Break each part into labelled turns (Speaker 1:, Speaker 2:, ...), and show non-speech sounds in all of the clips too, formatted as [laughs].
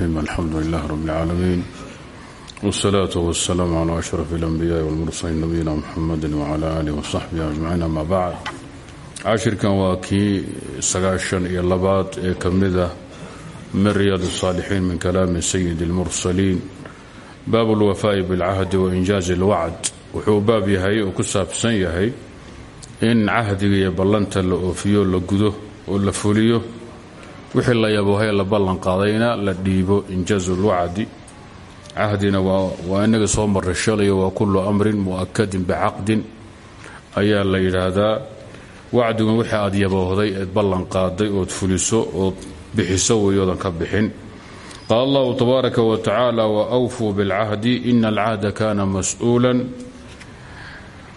Speaker 1: الحمد لله رب العالمين والصلاة والسلام على أشرف الأنبياء والمرسلين نبينا محمد وعلى آله وصحبه أجمعين أما بعد cashirkan waa kii sagaashan iyo labaad ee ka mida min riyaad الصاalixiin min kalaami sayid الmursaliin baab اlwafaaءi bاlcahdi wainjaazi اlwacd wuxuu baab yahay oo ku saabsan yahay in cahdiga iyo ballanta la oofiyo la gudo oo la fuliyo wixii la yaboohay la ballan qaadayna la dhiibo injaazu lwacdi. Cahdina waa inaga soo marray shalayo waa kullu amrin mu'akadin bicaqdin ayaa la yidhaahdaa wacdigun wixii aad yaboohday eed ballan qaaday ood fuliso ood bixiso weyoodan ka bixin. Qaala allahu tabaaraka wa tacaala wa awfuu bilcahdi ina alcahda kana mas'uulan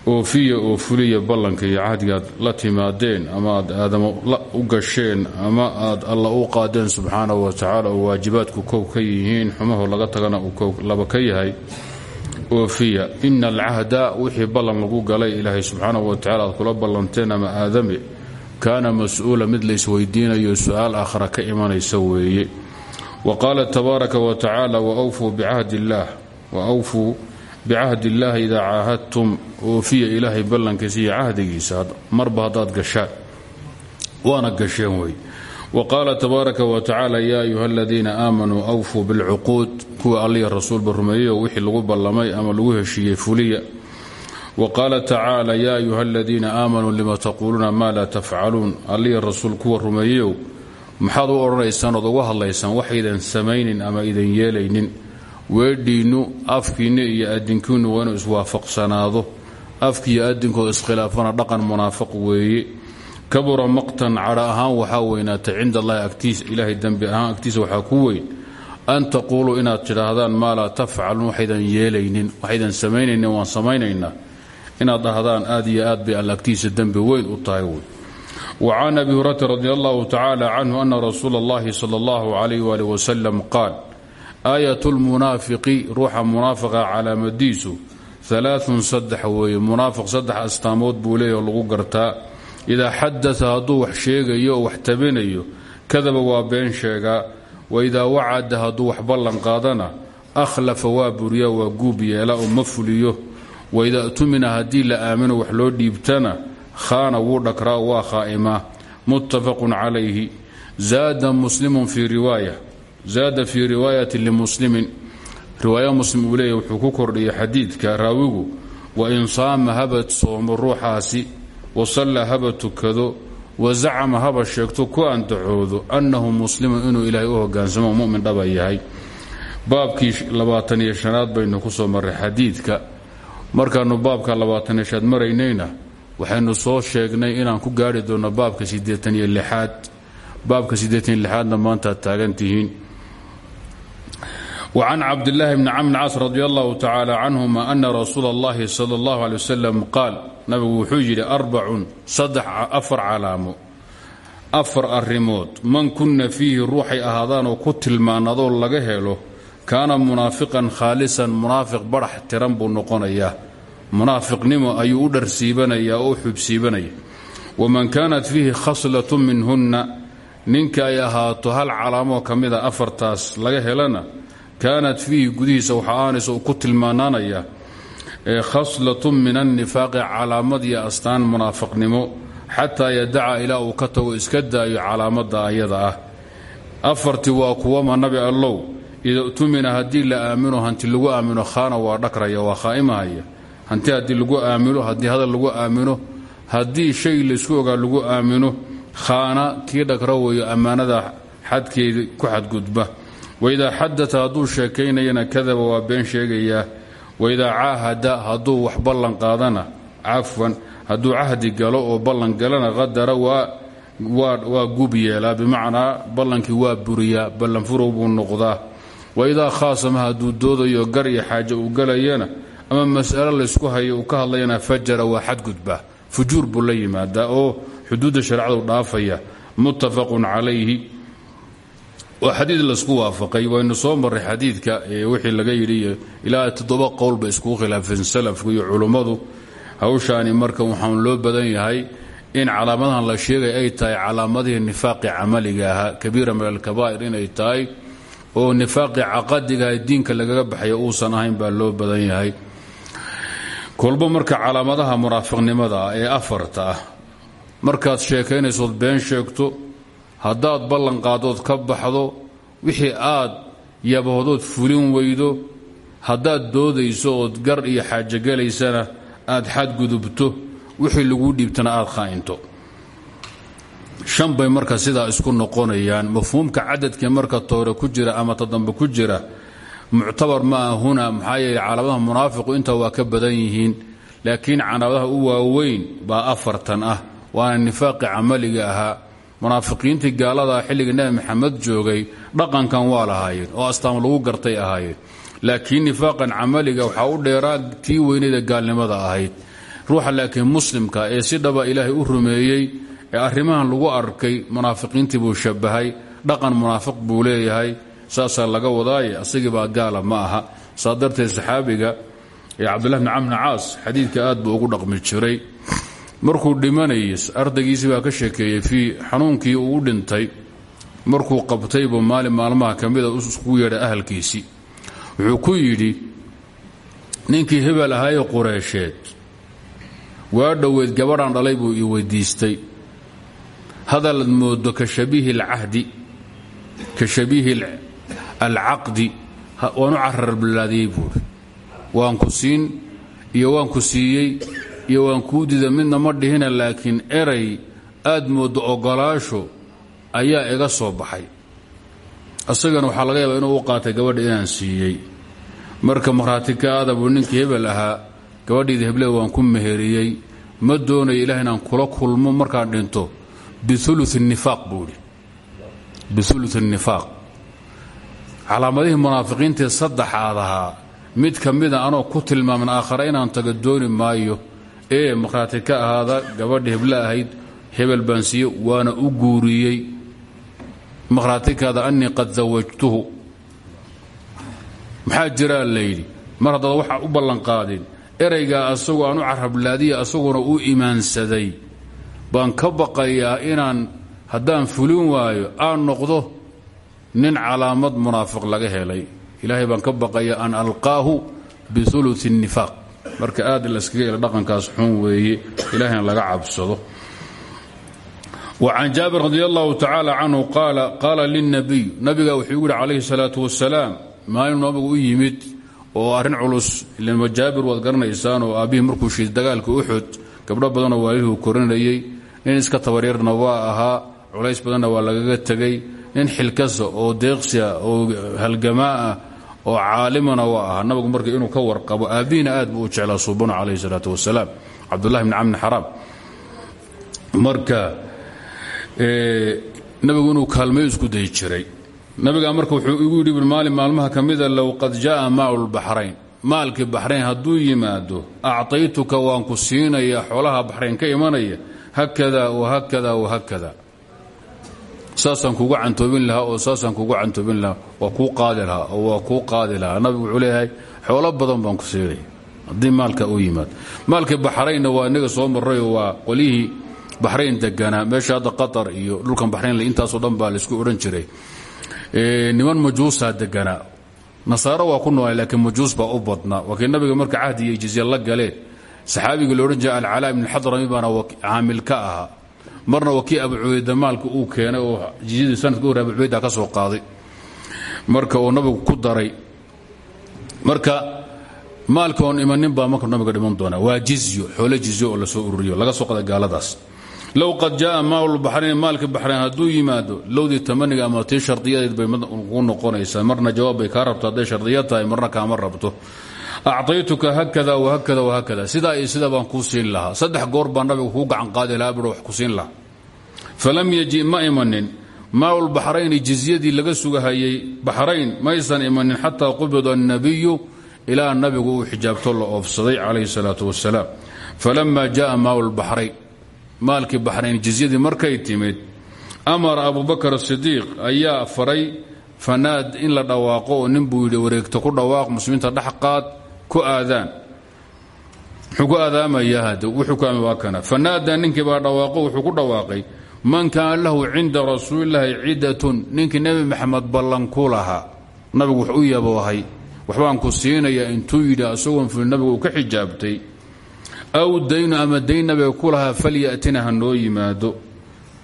Speaker 1: oofiya oo fuliya ballanka iyo cahdigaad la timaadeen ama aad aadamo u gasheen ama aad alla u qaadeen subxaanahu wa tacaala oo waajibaadku kow ka yihiin xumaho laga tagana uu kow laba ka yahay oofiya ina alcahda wixii ballan lagu galay ilaahay subxaanahu wa tacala aad kula ballanteen ama aadame kaana mas'uula mid laysweydiinayo su'aal aakhara ka imanaysa weeye. Wa qaala tabaaraka wa tacaala waawfuu bicahdi illaah waawfuu bicahdi illaahi idaa caahadtum oofiya ilaahay ballankiisa iyo cahdigiisa marba haddaad gashaan waana gasheen wey wa qaala tabaaraka wa tacaala yaa ayuha aladiina aamanuu awfuu bilcuquud kuwa alliya rasuulba rumeeyeyo wixii lagu ballamay ama lagu heshiiyey fuliya wa qaala tacaala yaa ayuha aladiina aamanuu lima taquuluuna maa laa tafcaluun alliya rasuul kuwa rumeeyeyow maxaad u odhanaysaan ood uga hadlaysaan weedhiinnu afkiinna iyo adinkiinnu waa inuu iswaafaqsanaado. Afkiiyo adinkood iskhilaafana dhaqan munaafiq weeye kabura maqtan cadha ahaan waxaa weynaatay cinda allahi agtiisa ilaahay dembi ahaan agtiisa ku weyn. An taquuluu inaad tidhaahdaan maa laa tafcaluun waxaydan yeelaynin waxaydan samaynaynin waan samaynaynaa. Inaad dhahdaan aad iyo aad bay alla agtiisa weyn u tahay wa can abi hurayrata radi allahu tacaala canhu ana rasuula allahi sala allahu calayh aayat lmunaafiqi ruuxa munaafiqa calaamadiisu alaaun saddex weeye. Munaafiq saddex astaamood buu leeyaho lagu gartaa. Idaa xadaa hadduu wax sheegayo oo wax tabinayo kadaba waa been sheegaa. Wa idaa wacada hadduu wax ballan qaadana akhlafa waa buriya waa guub yeela oo ma fuliyo. Wa idaa tumina haddii la aamino wax loo dhiibtana khaana wuu dhakraa waa khaa'imaa muttafaqun calayhi. Zaada muslimun fii riwaaya zaada fii riwaayati limuslimin. Riwaaya muslim uu leeyahy wuxuu ku kordhiyay xadiidka raawigu wain saama haba soomo ruuxaasi wasalla haba tukado wa zacama haba sheegto ku andacoodo annahu muslimun inuu ilaahay u hogaansamo mumin dhaba yahay. Baabkii baynu ku soo marray xadiidka. Markaannu baabka labaataniyo shanaad maraynayna waxaynu soo sheegnay inaan ku gaari doonno baabka siddeetaniyo lixaad. Baabka siddeetaniyo lixaadna maantaad وcan cabdالlahi bni camr caas radi allahu tacala canhuma ana rasuula اllahi salى اllahu alay wasalam qaal nabigu wuxuu yidhi arbacun saddex afar calaamo afar arrimood man kunna fiihi ruuxay ahaadaanoo ku tilmaanadoo laga helo kaana munaafiqan khaalisan munaafiq barax tiran buu noqonayaa munaafiqnimo ayuu u dharsiibanayaa oo u xubsiibanaya waman kaanat fiihi khaslat minhunna ninka ay ahaato hal calaamoo ka mida afartaas laga helana kaanat fiihi gudihiisa waxa aanaysa uu ku tilmaanaanaya khaslatun min annifaaqi calaamad iyo astaan munaafiqnimo xataa yadaca ilaa uu ka tago iska daayo calaamadda ayada ah. Afartii waa kuwama nabi allow ida tumina haddii la aamino hanti lagu aamino khaana waa dhakraya waa khaa'imahaya hanti haddii lagu aamino haddii hadal lagu aamino haddii shay laysku ogaa lagu aamino khaana kii weeyo ammaanada xadkeeda ku xadgudba waidaa xadata hadduu sheekaynayana kadaba waa been sheegayaa waidaa caahada hadduu wax ballan qaadana cafwan hadduu cahdi galo oo ballan galana qadara waa gub yeelaa bimacnaa ballankii waa buriyaa ballanfurow buu noqdaa waidaa khaasama hadduu doodayo gar iyo xaaje uu galayana ama mas'alo laysku hayo uu ka hadlayana fajara waa xadgudba fujuur buu la yimaadaa oo xuduudda shareecadu dhaafaya muttafaqun calayhi waa xadiid la isku waafaqay waynu soo marray xadiidka wixii laga yidhi ilaa toddoba qowlba iskugu khilaafeen salafku iyo culummadu hawshaani marka waxaan loo badan yahay in calaamadahan la sheegay ay tahay calaamadihii nifaaqi camaliga ahaa. Kabiira min alkabaa'ir inay tahay oo nifaaqii caqadigaha diinka lagaga baxaya uusan ahayn baa loo badan yahay. Kolba marka calaamadaha munaafiqnimada ah ee afarta ah haddaad ballanqaadood ka baxdo wixii aad yabahdood fulin weydo haddaad doodayso ood gar iyo xaajogelaysana aad xadgudubto wixii laguu dhiibtana aad khaa'into shan marka sidaa isku noqonayaan. Mafhuumka cadadkii marka toore ku jira ama tadambe ku jira muctabar ma huna maxaa yeele calaamadaha munaafiqu intaa waa ka badan yihiin laakiin calaamadaha u waaweyn baa afartan ah waana nifaaqi camaliga ahaa munaafiqiintii gaaladaa xilligii nebi maxamed joogay dhaqankan waa lahaayeen oo astaam lagu gartay ahaayeen. Laakiin nifaaqan camaliga waxaa u dheeraa tii weynayda gaalnimada ahayd. Ruuxa laakiin muslimka ee si dhaba ilaahay u rumeeyey ee arrimahan lagu arkay munaafiqiintii buu shabahay dhaqan munaafiq buu leeyahay. Saasaa laga wadaaye asagiibaa gaala ma aha. Saa saxaabiga ee cabdullah bni camr bni caas aad buu ugu dhaqmi jiray markuu dhimanayay ardaygiisii baa ka sheekeeyey fii xanuunkii uu u dhintay. Markuu qabtay buu maalin maalmaha ka mida iskugu yeedhay ahalkiisii. Wuxuu ku yidhi ninkii hebel ahaayee qureysheed waa dhoweyd gabadhaan dhalay buu ii weydiistay. Hadalaad moodo ka shabiihi alcahdi ka shabiihi alcaqdi waan u cararbilaadiyey buuri waan ku siin iyo waan ku siiyey iyo waan kuu dida midna ma dhihina laakiin eray aad mooddo ogolaasho ayaa iga soo baxay. Isagana waxaa laga yaabaa inuu u qaatay gabadha inaan siiyey. Marka markhaati ka aada buu ninkii hebel ahaa gabadhiida heble waan ku meheriyey. Ma doonayo ilaah inaan kula kulmo markaan dhinto. Biulu nifaaq buuhi biulu nifaaq. Calaamadihii munaafiqiintae saddexaad ahaa mid ka mida anoo ku tilmaaman aakhare inaan taga dooni maayo ee markhaati ka ahaada gabadha heble ahayd hebel baan siiye waana u guuriyey. Markhaati kaada annii qad zawajtuhu. Maxaa jiraa layidhi mar haddaad waxa u ballanqaadin eraygaa asagoo aan u carablaadiya asaguna u imaansaday. Baan ka baqayaa inaan haddaan fulin waayo aan noqdo nin calaamad munaafiq laga helay. Ilaahay baan ka baqaya an alqaahu biulu nifaaq marka aad laskaga dhaqankaas xun weeye ilahayna laga cabsado. وcan jaabir radi allahu tacaala canhu qaala lilnabiy nabiga wuxuu igu yihi calayhi salaatu wasalaam maalin nabigu u yimid oo arrin culus jaabir waad garanaysaan oo aabbihii markuu shiid dagaalka uxud gabdho badanoo waalihuu korinayey nin iska tabaryarna waa ahaa culays badanna waa lagaga tegay nin xilkasa oo deeqsia oo halgamaa ah oo caalimana waa ahaa nabigu marka inuu ka warqabo aabbihiina aad buu u jeclaa suubano calayhi salaatu wasalaam. Cabdullahi bni camni xaraam. Marka nabigu inuu kaalmayo isku dayi jiray. Nabigaa marka wuxuu igu yidhi maalin maalmaha ka mida qad jaءa maau lbaxrayn maalkii baxrayn hadduu yimaado acطaytuka waan ku siinaya xoolaha baxrayn ka imanaya. Hakada wahakada wahakada saasaan kugu cantoobin lahaa oo saasaan kugu cantoobin lahaa. Waa kuu qaadi oo waa kuu qaadi nabigu wuxuu leeyahay xoolo badan baan ku siinaya haddii maalka uu yimaado maalkii baxraynna waa inaga soo marrayo waa qolyihii baxrayn deganaa meesha hadda qatar iyo dhulkan baxraynle intaasoo dhan baa la isku odhan jiray. Niman majuusaa deganaa nasaaro waa ku noolay laakiin majuus baa u badnaa waa nabiga marka cahdi jizya la galeen. Saxaabigii la odhan jiray alcalaa ibn xadrami baana caamil ka ahaa marna waa kii abu cubayda maalka uu keenay oo jizyadii sanadka hore abu cubayda ka soo qaaday. Marka uu nabigu ku daray marka maalka oon imanin baa marka nabiga dhiman doonaa. Waa jizyo xoolo jizyo oo la soo ururiyo laga soo qaday gaaladaas. Low qad jaءa maal baxrayn maalka baxrayn hadduu yimaado lowdii tamaniga ama tii shardiyadeed bay ugu noqonaysaa. Marna jawaab bay kaa rabto hadday shardiya tahay marna kaama rabto acطaytuka hakada wahakada wahakada sidaa iyo sida baan kuu siin lahaa saddex goor baa nabiga kuu gacan qaadi lahaa bui wax ku siin lahaa falam yaji ma imanin maau baxrayni jizyadii laga sugahayay baxrayn maysan imanin xataa qubida الnabiyu ilaa nabigu uu xijaabto la oofsaday calayhi الsalaaة wasalaam falama jaءa maau baxrayn maalkii baxrayn jizyadii markay timid amara abubakar asidiiq ayaa faray fanaad in la dhawaaqo oo nin buu yidhi wareegto ku dhawaaq muslimiinta dhex qaad ku aadaan. Muxuu ku aadaamayaa wuxuu ku waa kana. Fanaada ninkii baa dhawaaqo wuxuu ku dhawaaqay man kaana lahu cinda rasuulillaahi cidatun ninkii nebi maxamed ballan ku lahaa. Nabigu wax u yaboohay ku siinaya intuu yidhi asagoon fulin nabigu uu ka xijaabtay. Aw daynu ama dayn nabiga ku falyatina ha yimaado.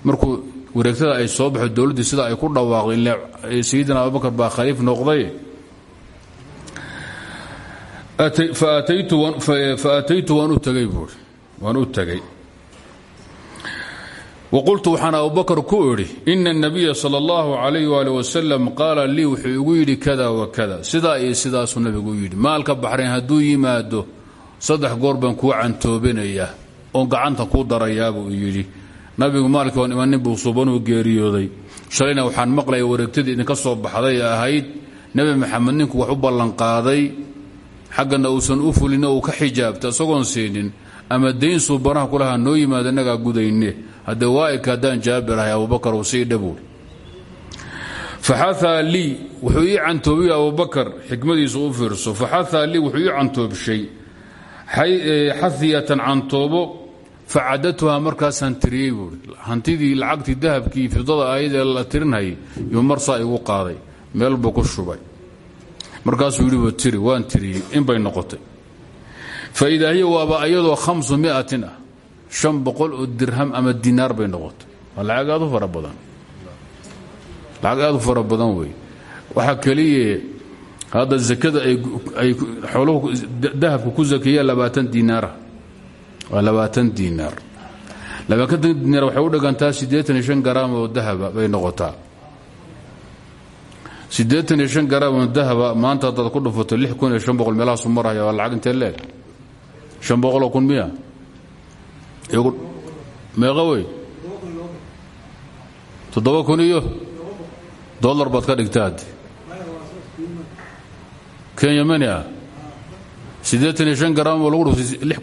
Speaker 1: Markuu wareegtada ay soo baxo dowladdii sida ay ku dhawaaqday sayidina abubakar baa khaliif noqday faataytu waan u tagay buui waan u tagay waqultu waxaan abubakar ku idhi ina الnabiya salى اllahu عalayh ali wasalam qaala lii wuxuu igu yidhi kada wakada sidaa iyo sidaasuu nabigu yidhi maalka baxrayn hadduu yimaado saddex goor baan kuu cantoobinayaa oon gacanta kuu darayaabuu yidhi nabigu maalkii oon imanin buu subanuu geeriyooday shalayna waxaan maqlaya wareegtadii idinka soo baxday ee ahayd nebi maxamed ninku wax u ballanqaaday xaggana uusan u fulin uu ka xijaabta isagoon siinin ama dayn suubanaha kulahaa noo yimaado innagaa gudayne haddee waaika haddaan jaabirahay abubakar uu sii dhabuul faxaaa lii wuxuu ii cantoobiy abubakar xikmadiisu u fiirso. Faxaaa lii wuxuu ii cantoobshay xahiyatan cantoobo facadatuhaa markaasaan tiriyey buui hantidii lacagtii dahabkii fidada ayadee la tirinhayay yuu marsaa igu qaaday meel buu ku shubay markaasuu yidhi tiri waan tiriyey in bay noqotay. Faidaa hiya waaba ayadoo hamsu miatin ah dirham ama dinaar bay noqotay. Waa lacag aad u fara badan. Lacag aad zakada ay xooluhu dahabka ku zakeeyaan labaatan diinaara waa labaatan diinaar labaatan diinaar waxay u dhigantaa siddeetan iyo oo dahaba bay noqotaa siddeetan iyo shan garaam dahaba maanta haddaad ku dhufato lix kun iyo maraya waa lacag intee leeg? Shan boqoloo kun miya? Meeqa wey? Toddoba kun iyo? Dollar baad ka dhigta kenya mani ah. Iyo shan garaam oo lagu dhuftay lix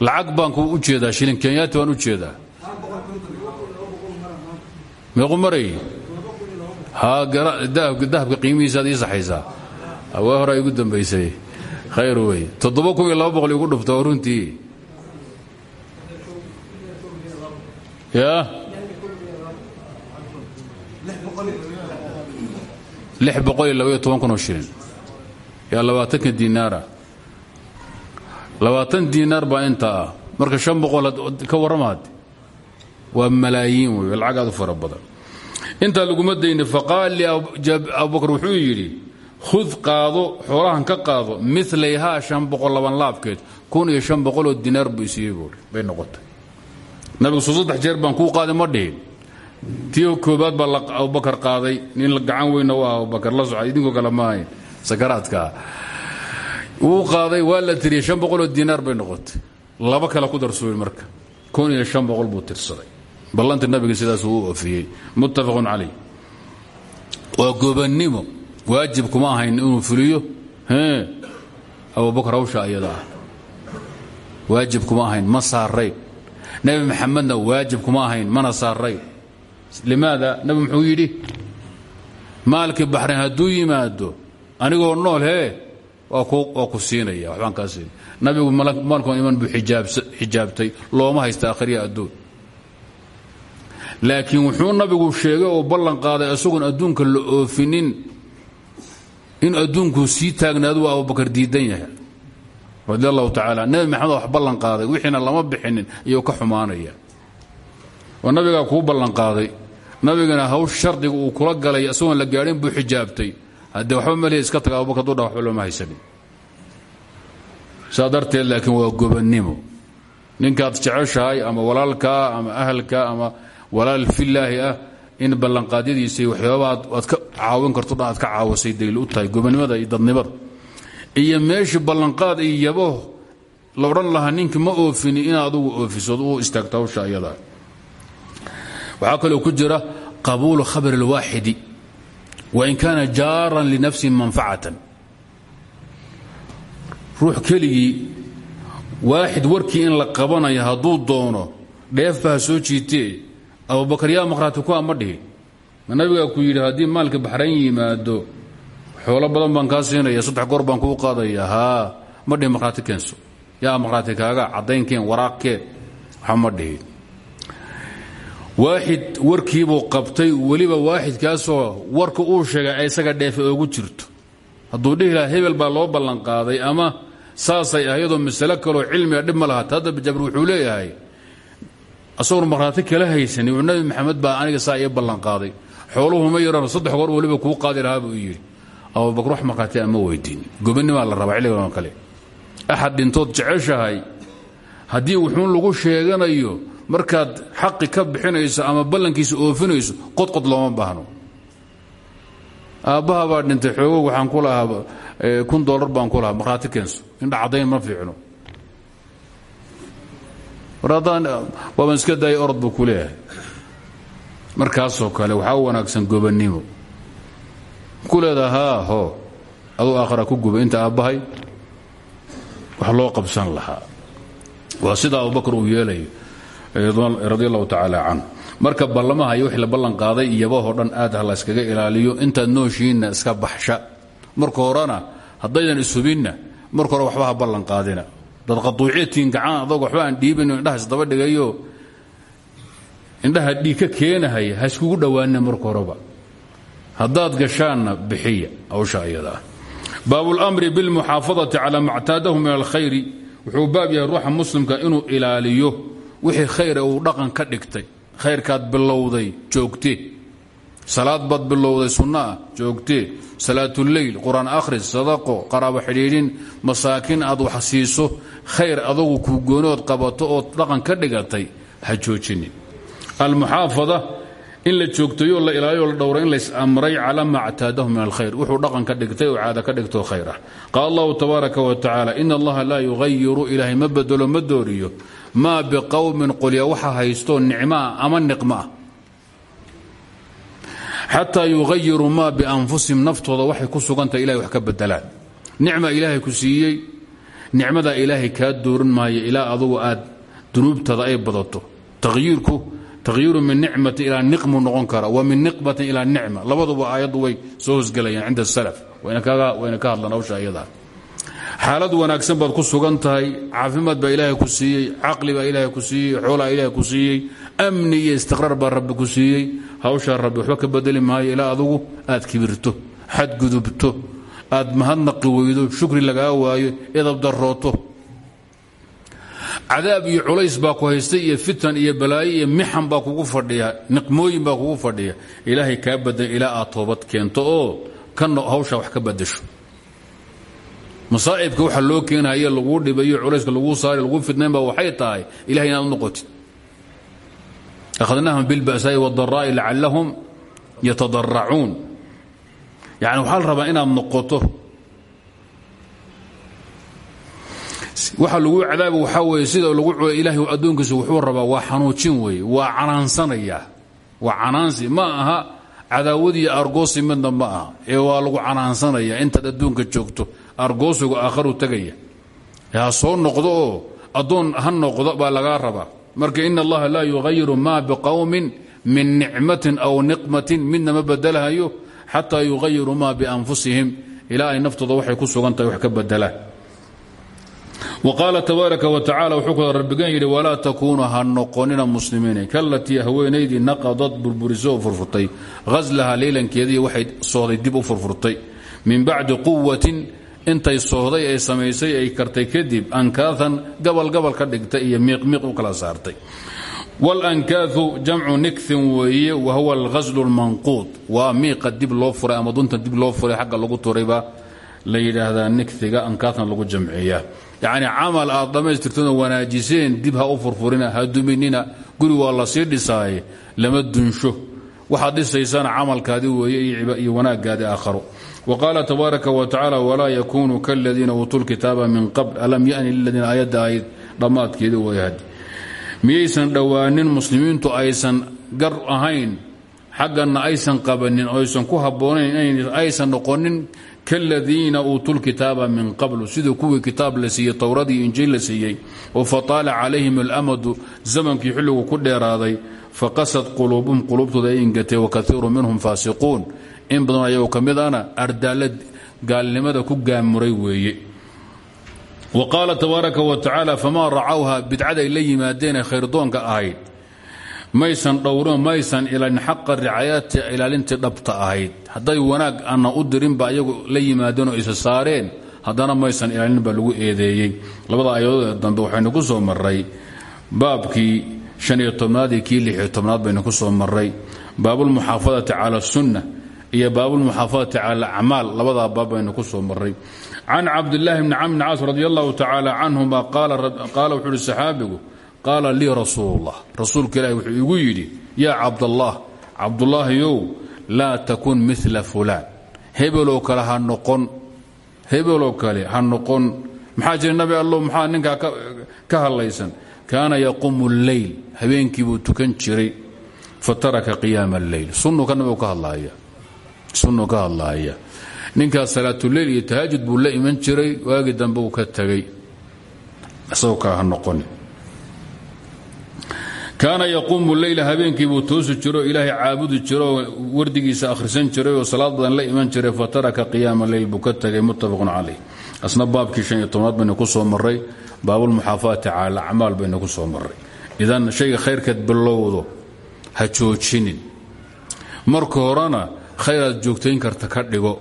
Speaker 1: lacag baan ku u jeedaa shilin kenyaati u jeedaa meequ maray dahabka qiimihiisaad ii saxaysaa waa hora igu dambaysay. Khayr wey. Igu dhufta oo runtii. Ya? Oo shilin. Yaa labaatanka diinaara. Labaatan diinaar baa intaa. Ah marka shan boqol ka warramaad waa malaayiin wey lacag aad u fara badan. Intaa laguma dayni faqaal li abubakar wuxuu yidhi khud qaado xoolahan ka qaado milayhaa laabkeed boqoloo dinaar buu isiiyey buui bay noqotay. Nabigu soo saddex jeer baan kuu qaaday ma qaaday nin gacan weyna u ah abubakar la soca idinkoo kale maahayn sakaraadkaa wuu qaaday waa la tiriyey dinaar bay noqotay. Laba kale ku darsuuy marka buu tirsaday ballanta nabiga sidaasuu u ofiyey muttafaqun calayh. Waa gobannimo waajib kuma ahayn inuu fuliyo. Abubakar hawsha ayada ah. Waajib kuma ahayn ma saarayn nebi maxamedna waajib kuma ahayn mana saarayn limaada nebi muxuu yidhi? Maalkii baxrayn hadduu yimaado anigoo nool hee? Waa ku siinaya waxbaan kaa siin. Nabigu maalkoon iman buu xijaabtay. Looma haysta akhriya adduun laakiin wuxuu nabigu sheegay oo ballan qaaday isagoon adduunka la oofinin in adduunku sii taagnaadu waa abubakar diidan yahay. Radi allahu tacaala maxamed wax ballan qaaday wixiina lama bixinin iyuu ka xumaanaya. Oo nabigaa kuu ballan qaaday. Nabigana hawsh shardiga uu kula galay isagoon la gaadhin buu xijaabtay. Haddee waxba malihi iska taga abubakar dudha waxba looma haysanin. Saa laakiin waa gobannimo. Ninkaad jeceshahay ama walaalkaa ama ahalka ama walaal filaahi ah in ballanqaadyadiisa iyo waxyaabaha aad ka caawin karto dhan aad ka caawisay dayl u tahay gobannimada iyo dadnimada iyo meeshii ballanqaad iyo yabo la odhan lahaa ma oofini inaad adugu oofisood u istaagto hawsha ayadaa waxaa kaloo ku jira qabuulu khabr اlwaaxidi wain kaana jaaran linafsihi manfacatan. Ruux keligii waaxid warkii in la qabanayo hadduu doono dheefba ha soo jiitee abubakar yaa maqhraati ku ama dhihi. Ma nabigaa ku yidhi haddii maalka baxrayn yimaado xoolo badan baan kaa siinaya saddex goor baan kuu qaadaya. Haa ma dhihin maqhraati keenso. Yaa maqhraati kaaga caddaynkeen waraaqkeen waxa ma dhihin waaxid warkiibuu qabtay weliba waaxidkaasoo warka uu sheegay ay isaga dheefe oogu jirto. Hadduu dhihi lahaa hebel baa loo ballanqaaday ama saasay ahayadoo masalo kaloo cilmiga dhib ma lahaat hadda jabir wuxuu leeyahay asagoon markhaati kala haysanin uu nabi maxamed baa aniga saa ii ballanqaaday xooluhuma yaraan saddex goor weliba kuu qaadi lahaa buu yidhi. Abubakr wax markhaati ama weydiin? Gobanimaa la rabaa xilligan kale. Axad dhintood jeceshahay. Haddii wuxuun lagu sheeganayo markaad xaqi ka bixinayso ama ballankiisa oofinayso qodqod looma baahno. Aabbaha baa dhintay xoogow waxaan ku lahaa kun dolar baan ku lahaa keenso. Indha caddayn ma fiicno haddaan waaban iska daaya orod buu ku leeyahay. Markaasoo kale waxaa wanaagsan gobannimo ku leedaha haa ho aduu ku guba inta aabbahay. Wax loo qabsan lahaa. Waa sida abubakar uu yeelayo radi allahu tacaala canhu. Marka ballamaha iyo wixii la ballan qaaday iyabahoo dhan aad ha la ilaaliyo intaad nooshiinna iska baxsha. Marka horena haddaydan ishubinna marka waxba ballan qaadina dad qaduuciyatiin gacan adag waxba aan dhiibin indhaha isdaba dhigayo. indhaha dhiig ka keenahaya ha iskugu dhowaanina marka horeba haddaad gashaanna bixiya hawsha iyada ah. baabulamri bilmuxaafadati calaa mactaadahu min alkhayri. wuxuu baab yahay ruuxa muslimka inuu ilaaliyo wixii khayra uu dhaqan ka dhigtay. khayrkaad bilowday joogte salaad baad bilowday sunno ah joogte salaatuleyl qur'aan akhris sadaqo qaraabo xidhiidhin masaakiin aad wax siiso khayr adagu kuu goonood qabato ood dhaqan ka dhigatay ha joojinin. Almuxaafada in la joogtayo la ilaaliyo la dhowra in lays amray calaa ma ctaadahu min alkhayr. Wuxuu dhaqan ka dhigtay oo caada ka dhigtoo khayr ah tabaaraka wa tacaala in allaha laa yugayiru ilaahay ma bedelo ma dooriyo. Maa biqowmin qolya waxa haystoo nicmaa ama niqma ah xataa yugayiruu maa bianfusihim naftooda waxay ku sugantahay ilahay wax ka bedelaan. Nicma ilaahay ku siiyey nicmadaa ilaahay kaa doorin maayo ilaa adugu aad dunuubtada ay badato. Taqyiirku taqyiiru min nicmati ilaa niqmu noqon kara wa min niqmatin ilaa nicma. Labaduba aayaddu way soo hosgelayaan cinda salaf. Wayna ka hadlaan hawsha ayadaa xaalad wanaagsan baad ku sugan tahay caafimaad baa ilaahay ku siiyey caqli baa ilaahay ku siiyey xoolaa ilaahay ku siiyey amni iyo istiqraar baa rabbi ku siiyey hawshaa rabbi waxba ka bedeli maayo ilaa adugu aad kibirto xadgudubto aad mahadnaqi weydo shukri lagaa waayo edabdarooto cadaab iyo culays baa ku haystay iyo fitan iyo balaayo iyo mixan baa kugu fadhiya niqmooyin baa kugu fadhiya. Ilaahay kaa badan ilaa aad toobad keento oo kana hawshaa wax ka badasho masaa'ibka waxa loo keenaye laguu dhibayo culayska laguu saari laguu fidnaynba waxay tahay ilahay inaad u noqotid akhadnaahum bilba'saa'i wadaraa'i lacallahum yatadaracuun yani waxaa la rabaa inaad noqoto waxa lagu cadaaba waxaa weeye sida lagu ilaahay addoonkiisa wuxuu rabaa waa xanuujin weeye waa canaansanaya waa canaansi ma aha cadaawadiiyo argoosi midna ma aha ee waa lagu canaansanaya intaad adduunka joogto argoosigu aakharu tegaya ha soo noqdo oo addoon noqdo baa lagaa rabaa marka in allaha laa yugayiru ma biqowmin min nicmatin aw niqmatin midna ma badelahayo xataa yugayiru ma bianfusihim. Ilaa ay naftooda waxay ku sugan tahay wax ka bedelaan wqaala tabaaraka wa tacala rabbigan yidhi walaa takuunu ha noqonina muslimiina kalatii haweenaydii naqadad furfurtay. Ghaslaha leylankeedii waxay sohday dib u furfurtay. Min bacdi quwatin intay sohday ay samaysay ay kartay kadib ankaaan gabal gabal ka dhigtay iyo miiqmiiq u kala saartay wاlankaaثu jamcu nikhin weeye wa huwa alghaslu اlmanquud waa miiqa dib loo furay ama dunta dib loo furay xagga lagu turaybaa la yidhaahdaa nikhiga ankaatna lagu jamciyaa yacni camal aad dhammaystirteenoo wanaajiseen dib ha u furfurina ha duminina guri waa la sii dhisaaye lama dunsho waxaad dhisaysana camalkaadi weeye iyo wanaaggaadi aakharo tabaaraka wa tacaala walaa yakunuu kaladiina uutuu lkitaaba min qabl alam yani liladiina aayadda ahayd dhammaadkeedi wayahadi miyaysan dhowaanin muslimiintu aysan gar ahayn xagganna aysan qabanin oysan ku habboonayn aysan noqonin kaladiina uutuu lkitaaba min qablu sidii kuwii kitaab la siiyey towradii injiil la siiyey oo fataala calayhim alamadu zamankii xilligu ku dheeraaday faqasad quluubuhum quluubtooda ay ingatay wakaiiru minhum faasiquun in badan ayagoo ka mid gaalnimada ku gaamuray weeye. Wa qaala tabaaraka wa tacaala famaa racawha bidcaday la yimaadeenee ahayd. Maysan dhowrin maysan ilaalin xaqa ricaayati ilaalintii dhabta ahayd. Hadday wanaag ana u dirinba ayagu la yimaadeen oo isa saareen haddana maysan ilaalin baa lagu eedeeyey. Labada ayadood dambe waxaynu ku soo maray baabkii shan iyo tobnaad iyo kii lix iyo tobnaad baynu ku soo maray baabulmuxaafadati cala sunna iyo baabulmuxaafadati cala acmaal. Labadaa baab baynu ku soo maray can cabdillaahi bni camr bn caas radi allahu tacaala canhuma qaala wuxuu uhi saxaabigu qaala lii rasuulullah. Rasuulka ilahi wuxuu igu yidhi yaa cabdallah cabdullaahiyow laa takun mila fulaan. Hebeloo kale ha noqon hebeloo kale ha noqon. Maxaa nabi allow maxaa ninkaa ka hadlaysan? Kaana yaqumu lleyl habeenkii buu tukan jiray. Fataraka qiyaama alleyl sunnu ka nabigu ka hadlaaya sunnu ka hadlaaya. Ninkaas salaatuleyl iyo tahajud buu la iman jiray waagii dambe uu ka tegay isagoo kale ha noqoni. Kaana yaquumu leyla habeenkii buu toosi jiro ilaahay caabudi jiro wardigiisa akhrisan jiray oo salaad badan la iman jiray fataraka qiyaama leyl buu ka tegay muttafaqun calayh. Asna baabkii shan iyo tobnaad ku soo maray baabulmuxaafaati cala acmaal baynu ku soo maray idan shayga khayrkeed bilowdo ha joojinin khayr aad joogtayn karta ka dhigo.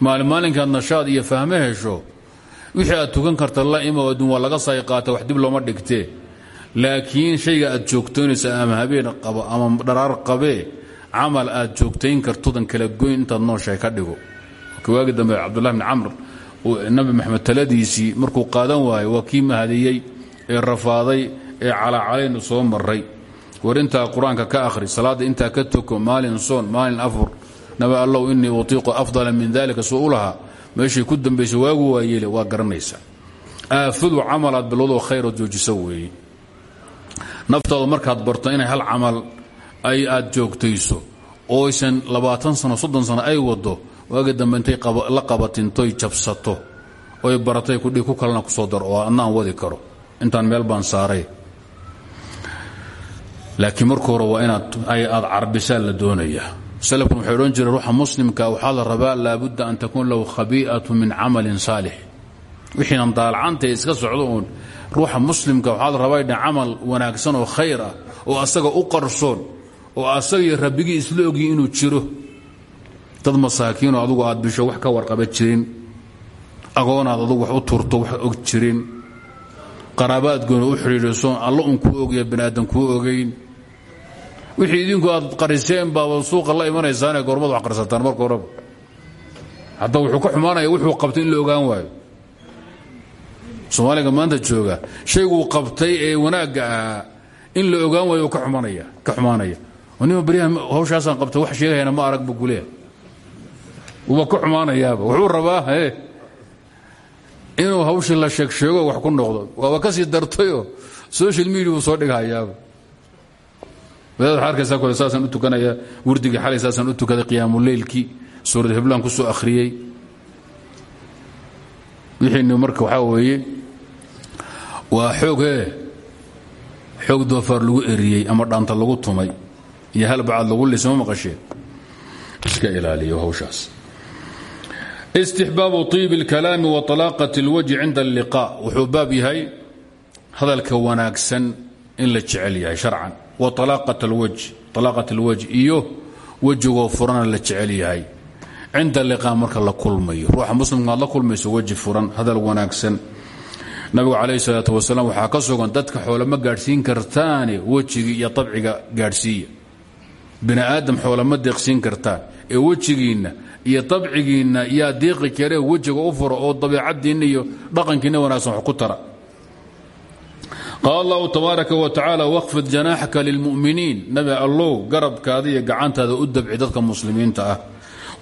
Speaker 1: Maalin maalinkaad nashaad iyo fahmo hesho wixii aad tukan karta la imo adduun waa laga say qaata wax dib looma dhigtee laakiin shayga aad joogtaynaysa ama habeen qabo ama dharaar qabee camal aad joogtayn kartodan kala goyn intaad nooshahay ka dhigo. Waagi dambe cabdullahi bni camr nabi maxamed taladiisii markuu qaadan waayo waa kii mahadiyey ee rafaaday ee calaacalaynu soo maray war intaa qur'aanka ka akhri salaadda intaa ka toko maalin soon maalin afur nabi allow inii utiiqu afdala min dalika suu u ku dambaysa waagu waayele waa garanaysa. Aafadu camalaad bilowdoo khayrood joojisa weeye markaad barto inay hal camal ay aad joogtayso oo aysan labaatan sano soddon sano ay wado waagi dambe intay la qabatintoy jabsato oy baratay kudhig ku kalena ku soo daro oo adna wadi karo. Intaan meel baan saaray laakiin marka hore waa inaad aad carbisaan la doonayaa. Salafkun waxay odhan jireen ruuxa muslimka waxaa la rabaa laabudda an takuun lahu khabii'atu min camalin saalix wixiinan daalcanta iska socdo ruuxa muslimka waxaa la rabaa dha camal wanaagsan oo khayr ah oo asaga u qarsoon oo asaga iyo rabbigii isla inuu jiro. Dad masaakiinoo adugu aad bisho wax ka warqaba jirin agoonaad adugu wax u turto wax og jirin. Qaraabaadgoona u xidhiidhisoon alla un kuu ogaya baniaadan kuu ogayn wixii idinku aad qariseen baaba suuqa la imanaysaane goormad wax qarsataan marka horeba hadda wuxuu ka xumaanaya wuxuu qabtay in la waayo. Soomaaliga maanta jooga shayguu qabtay ee wanaagga in la waayo ka umanaya ka xumaanaya. Nima baryahan hawshaasaan qabtay wax sheegahayana ma arag bu kuleeya wuuba ka xumaanayaaba wuxuu rabaa e inuu hawshii la sheeg sheego wax ku noqdo. Waaba ka sii dartayoo social media soo dhighayaaba wadaad waxaa arkaysaa kole saasaan u tukanaya wurdigii xalay saasaan u tukaday qiyaamuleylkii suurad heblaan ku soo akhriyey wixiini marka waxaa weeye waa xoogee xoog doofaar lagu eriyey ama dhaanta lagu tumay iyo hal bacaad lagu lisma maqasheen iska ilaaliyo hawshaas istixbaabu طiib اlkalaami wa طalaaqaة اlwajhi cinda اlliqاء wuxuu baab yahay hadalka wanaagsan in la jecel yahay sharcan wa alaaqat alwaj iyo wejigoo furana la jecel yahay. Cinda liqaa marka la kulmayo. Ruuxa muslimka aad la kulmayso weji furan hadal wanaagsan. Nabigu calayhi salaatu wasalaam waxaa ka sugan dadka xoolama gaadhsiin kartaane wejigii iyo abciga gaadhsiiya. Bini aadam xoolama deeqsiin kartaan. Ee wejigiinna iyo abcigiinna yaa diiqi karee wejiga u fura oo dabeecadiinna iyo dhaqankiina wanaagsan wax ku tara qaal allahu tabaaraka wa tacaala waqfid janaaxaka lilmu'miniin. Nabi allow garabkaada iyo gacantaada u dabci dadka muslimiinta ah.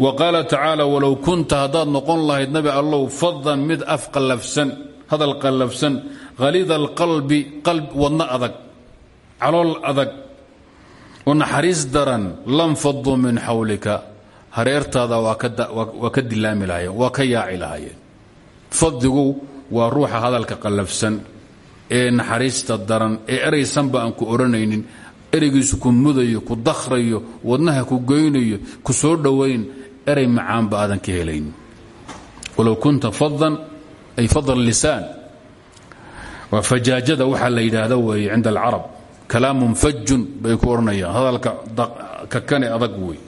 Speaker 1: Wa qaala tacaala walow kunta haddaad noqon lahayd nabi allow fadan mid af qallafsan hadal qallafsan khaliida alqalbi qalb wadno adag calool adag oo naxariis daran lam faduu min xawlika hareertaada waa ka dilaami lahaayeen waa ka yaaci qallafsan ee naxariista daran ee eraysanba aan ku odhanaynin ereygiisu ku mudayo ku dakhrayo wadnaha ku goynayo ku soo dhowayn eray macaanba aadan ka helayn. Walow kunta fadan ay fadl lisaan. Waa fajaajada waxaa la yidhaahda weeye cinda alcarab. Kalaamun fajun bay ku odhanayaan hadalka kakane adag wey.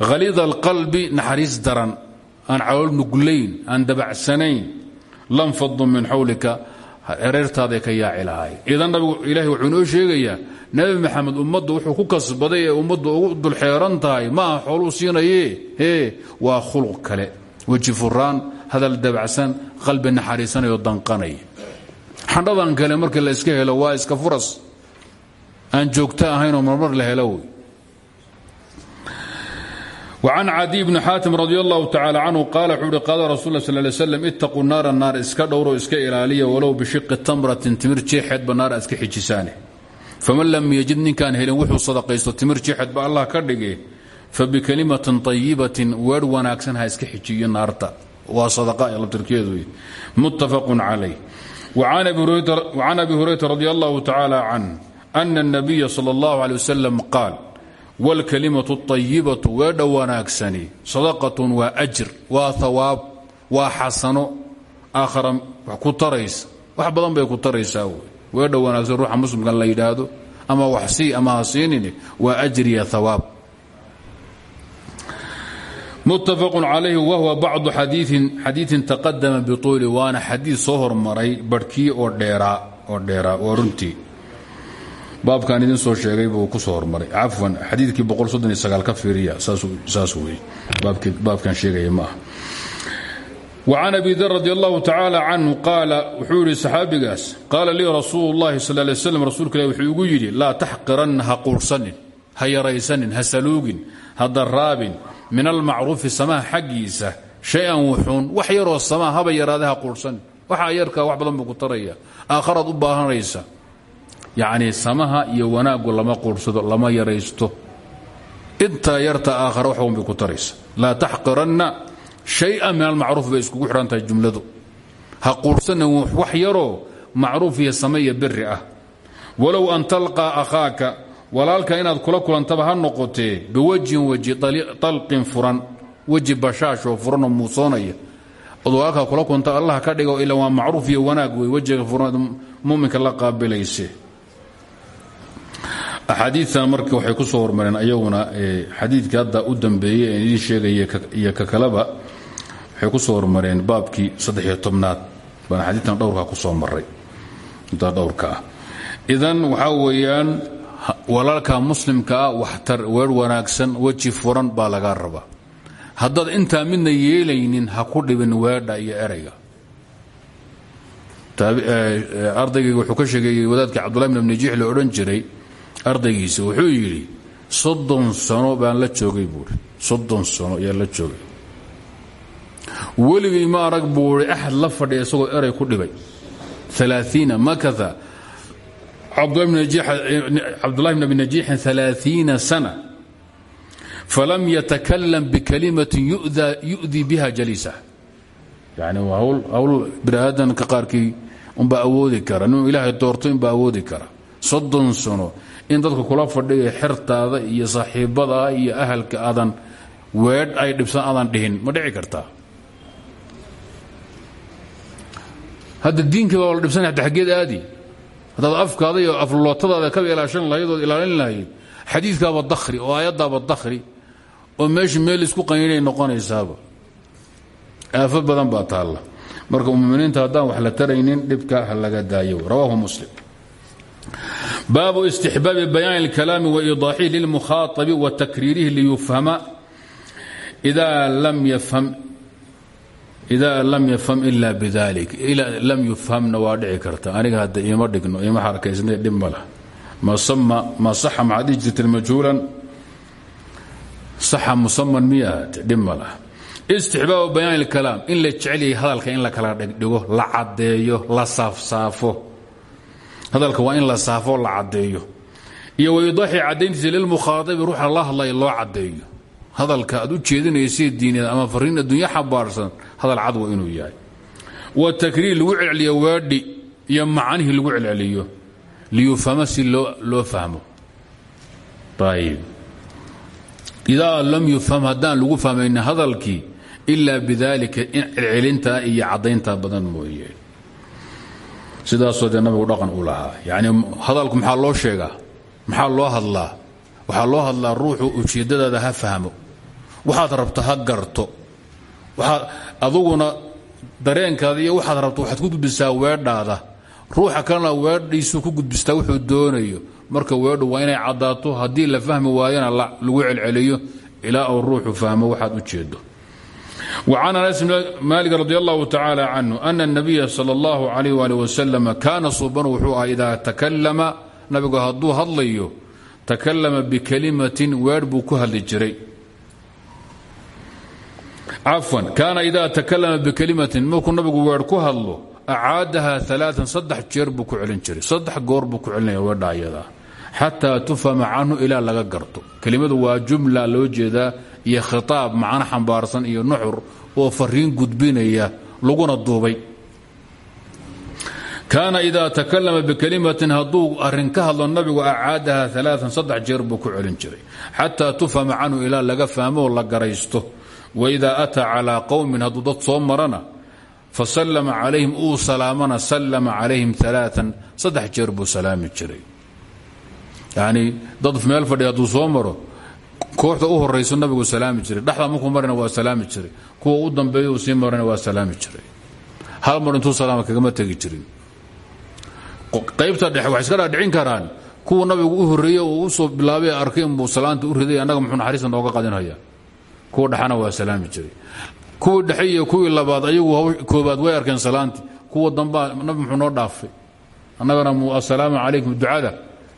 Speaker 1: Haliida alqalbi naxariis daran. Aan calool nuglayn aan dabacsanayn. Lam fadu min xawlika ereertaaday ka yaaci lahay. Idan nabigu ilahi wuxuu inoo sheegayaa nebi maxamed ummaddu wuxuu ku kasbaday ee ummaddu ugu dulxeeran tahay ma aha xooluu siinaye ee waa khuluq kale. Weji furaan hadal dabacsan qalbi naxariisanayo danqanaya xandhadan kale markii la iska helo waa iska furas. Aan joogto ahaynoo marmar la helo. wey وcan cadiي bni xaatim radi allahu tacala canhu qaala wuxuu uhi qaala rasul sl ly slam itaquu naara naar iska dhowro iska ilaaliya walow bishiqi tamratin timir jeexeedba naara iska xijisaane faman lam yajid ninkaan helin wuxuu sadaqaysto timir jeexeedba allah ka dhige fabikalimatin طayibatin weer wanaagsan ha iska xijiyo naarta waa sadaqa labtirkeedu muttafaqu calayh وcan abi hurayrata radi allahu tacala can ana الnabiya salى اllah alيه wasalam qaal wاlkalimatu الطayibatu weedha wanaagsani sadaqatun waa ajir waa hawaab waa xasano aakhara wax ku taraysa wax badan bay ku taraysaa wey weedha wanaagsan ruuxa muslimkan la yidhaahdo ama wax sii ama ha siinini waa ajir iyo hawaab muttafaq calayhi wahuwa bacdu xadiiin taqadama bituuli waana xadiid soo hormaray barhkii oo dheeraa oo dheeraa oo runtii baabkan idin soo sheegay buu ku soo hormaray. Cafwan xadiidkii ka fiiriya saas wey baabkan sheegaya ma ah وcan abi dar radi allahu tacaala canhu qaala wuxuu yidhi saxaabigaas qaala lii rasuulu اllahi sal wuxuu igu yidhi laa taxqiranna ha quursanin ha yaraysanin ha saluugin min almacruufi samaha xaggiisa shay-an wuxuun samaa haba yaraada ha quursanin waxaa wax badan buu ku taraya. Aakharaad u yacnii samaha iyo wanaaggu lama quursado lama yaraysto. Intaa yarta aakhara wax badan bay ku taraysa. Laa taxqiranna shay-an min almacruuf bay iskugu xidhan tahay jumladu. Ha quursanin wax yaroo macruuf iyo same iyo biri ah. An talqaa akhaaka walaalka inaad kula kulantaba ha noqotee biwajhin weji talqin furan weji bashaashoo furanoo muusoonaya od kula kulanta allah ka dhigo ila waa macruuf iyo wanaag wey wejiga furan muminka la qaabilayse axaadiitan marka waxay ku soo hormareen ayaguna xadiidkii hadda u dambeeyey ee idiin sheegaya iyo ka kaleba waxay ku soo hormareen baabkii saddexiyo tobnaad. Baan xadiidtan dhowrkaa ku soo maray intaa dhowrka ah. Idan waxaa weeyaan walaalka muslimka ah waxtar weer wanaagsan weji furan baa lagaa rabaa. Haddaad intaa midna yeelaynin ha ku dhibin weedha iyo erayga ardaygayga wuxuu ka sheegeeyey wadaadkii cabdullahi bn abni jiix la jiray ardaygiisa wuxuu yidhi soddon sano baan la joogay buui soddon sano ayaan la joogay. Weligay ma arag buui axad la fadhiya isagoo eray ku dhibay. Aaaiina makaa cabdulahi bn abi najiixin aaaiina sana falam yatakalam bikalimatin yu'dii biha jaliisa. Yani hawl bini aadanka qaarkii unbaa awoodi kara nin ilaahay doorto inbaa awoodi kara. Soddon sano in dadka kula fadhiya xertaada iyo saaxiibadaa iyo ahalka aadan weedh ay dhibsan aadan dhihin. Ma dhici kartaa? Hadda diinkii baa la dhibsanay hata xaggeed aadi. Haddaad afkaada iyo aflootadaada kaba ilaashan lahayd ilaalin lahayd xadiidkaaba dakhri oo aayaddaaba dakhri oo meesha meel isku qaninay noqonaysaaba. Aafo badan baa taalla. Marka muminiinta haddaan wax la taraynin dhibka ha laga daayo. Rawaahu muslim baabu istixbaabi bayaan اlkalaami waidaaxihi lilmukhaaabi wa takriirihi liyufhama ida lam yafham ila bidalik lam yufhamna waa dhici karta. Aniga hadda iima dhigno ima xarkaysna dhib ma lah ma saxa maxaad dhihi jirteen majhuulan saxa musaman miyaad dhib ma lah istixbaabu bayaan اlkalaam in la jecelyahay hadalka in la kala dhigdhigo la caddeeyo la saafsaafo hadalka waa in la saafo la caddeeyo. Iyo waidaaxi caddayntiisa lilmukhaaabi ruuxa la hadlaya loo caddeeyo. Hadalka aad u jeedinaysa diineed ama fariin adduunyo xabaarsan hadal cad wa inuu yahay. Wa takriir lagu celceliyo waadhi iyo macanihii lagu celceliyo liyufhama si loo fahmo. Ayb idaa lam yufham haddaan lagu fahmayna hadalkii ilaa bidalika in celcelintaa iyo caddayntaa badan mooye sidaasoo dee nabigu dhaqan u lahaa. Yani hadalku maxaa loo sheegaa? Maxaa loo hadlaa? Waxaa loo hadlaa ruuxu ujeeddadaada ha fahmo. Waxaad rabto ha garto. Waxaad aduguna dareenkaada iyo waxaad rabto waxaad ku gudbisaa weedhaada. Ruuxa kalena weedhiisuu ku gudbistaa wuxuu doonayo. Marka weedhu waa inay caddaato haddii la fahmi waayana lagu celceliyo ilaa uu ruuxu fahmo waxaad u jeedo وعن أنس بن مالك رضي الله تعالى عنه أن النبي صلى الله عليه وآله وسلم كان صوبان وxuu ah إذا تكلم nabigu hadduu hadlayo تكلم بكلمة weer buu ku hadli jiray cafوا كان إذا تكلم بكلمة markuu nabigu weer ku hadlo أcaadaha ثaلاثا saddex jeer buu ku celin jiray saddex goor buu ku celinaya weedha ayada xataa tufhama canhu ilaa laga garto kelimadu waa jumla loo jeedaa iyo khitaab macno xambaarsan iyo nuxur oo fariin gudbinaya laguna duubay. Kaana idaa takalama bikalimatin hadduu arrin ka hadlo nabigu acaadaha alaaan saddex jeer buu ku celin jiray. Xataa tufhama canhu ilaa laga fahmoo la garaysto. Waidaa ataa calaa qowmin hadduu dad soo marana fasallama calayhim uu salaamana sallama calayhim alaaan saddex jeer buu salaami jiray. Yani dad meel fadhiya hadduu soo maro kooxda u horayso nabigu salaami jiray. Dhexda markuu marina waa salaami jiray. Kuwa u dambeeya uu sii marina waa salaami jiray. Hal mar intuu salaama kagama tegi jirin. Qaybta dhexe waxay iska dhaadhicin karaan. Kuwa nabigu u horreeye uu u soo bilaabay arkay inbuu salaanta u riday annaga muxuu naxariista nooga qadinhaya kuwa dhexana waa salaami jiray. Kuwii dhexe iyo labaad ayagu koobaad way arkeen salaantii. Kuwa dambaa nabi muxuu noo dhaafay. Annagana mu assalaamu calaykum ducada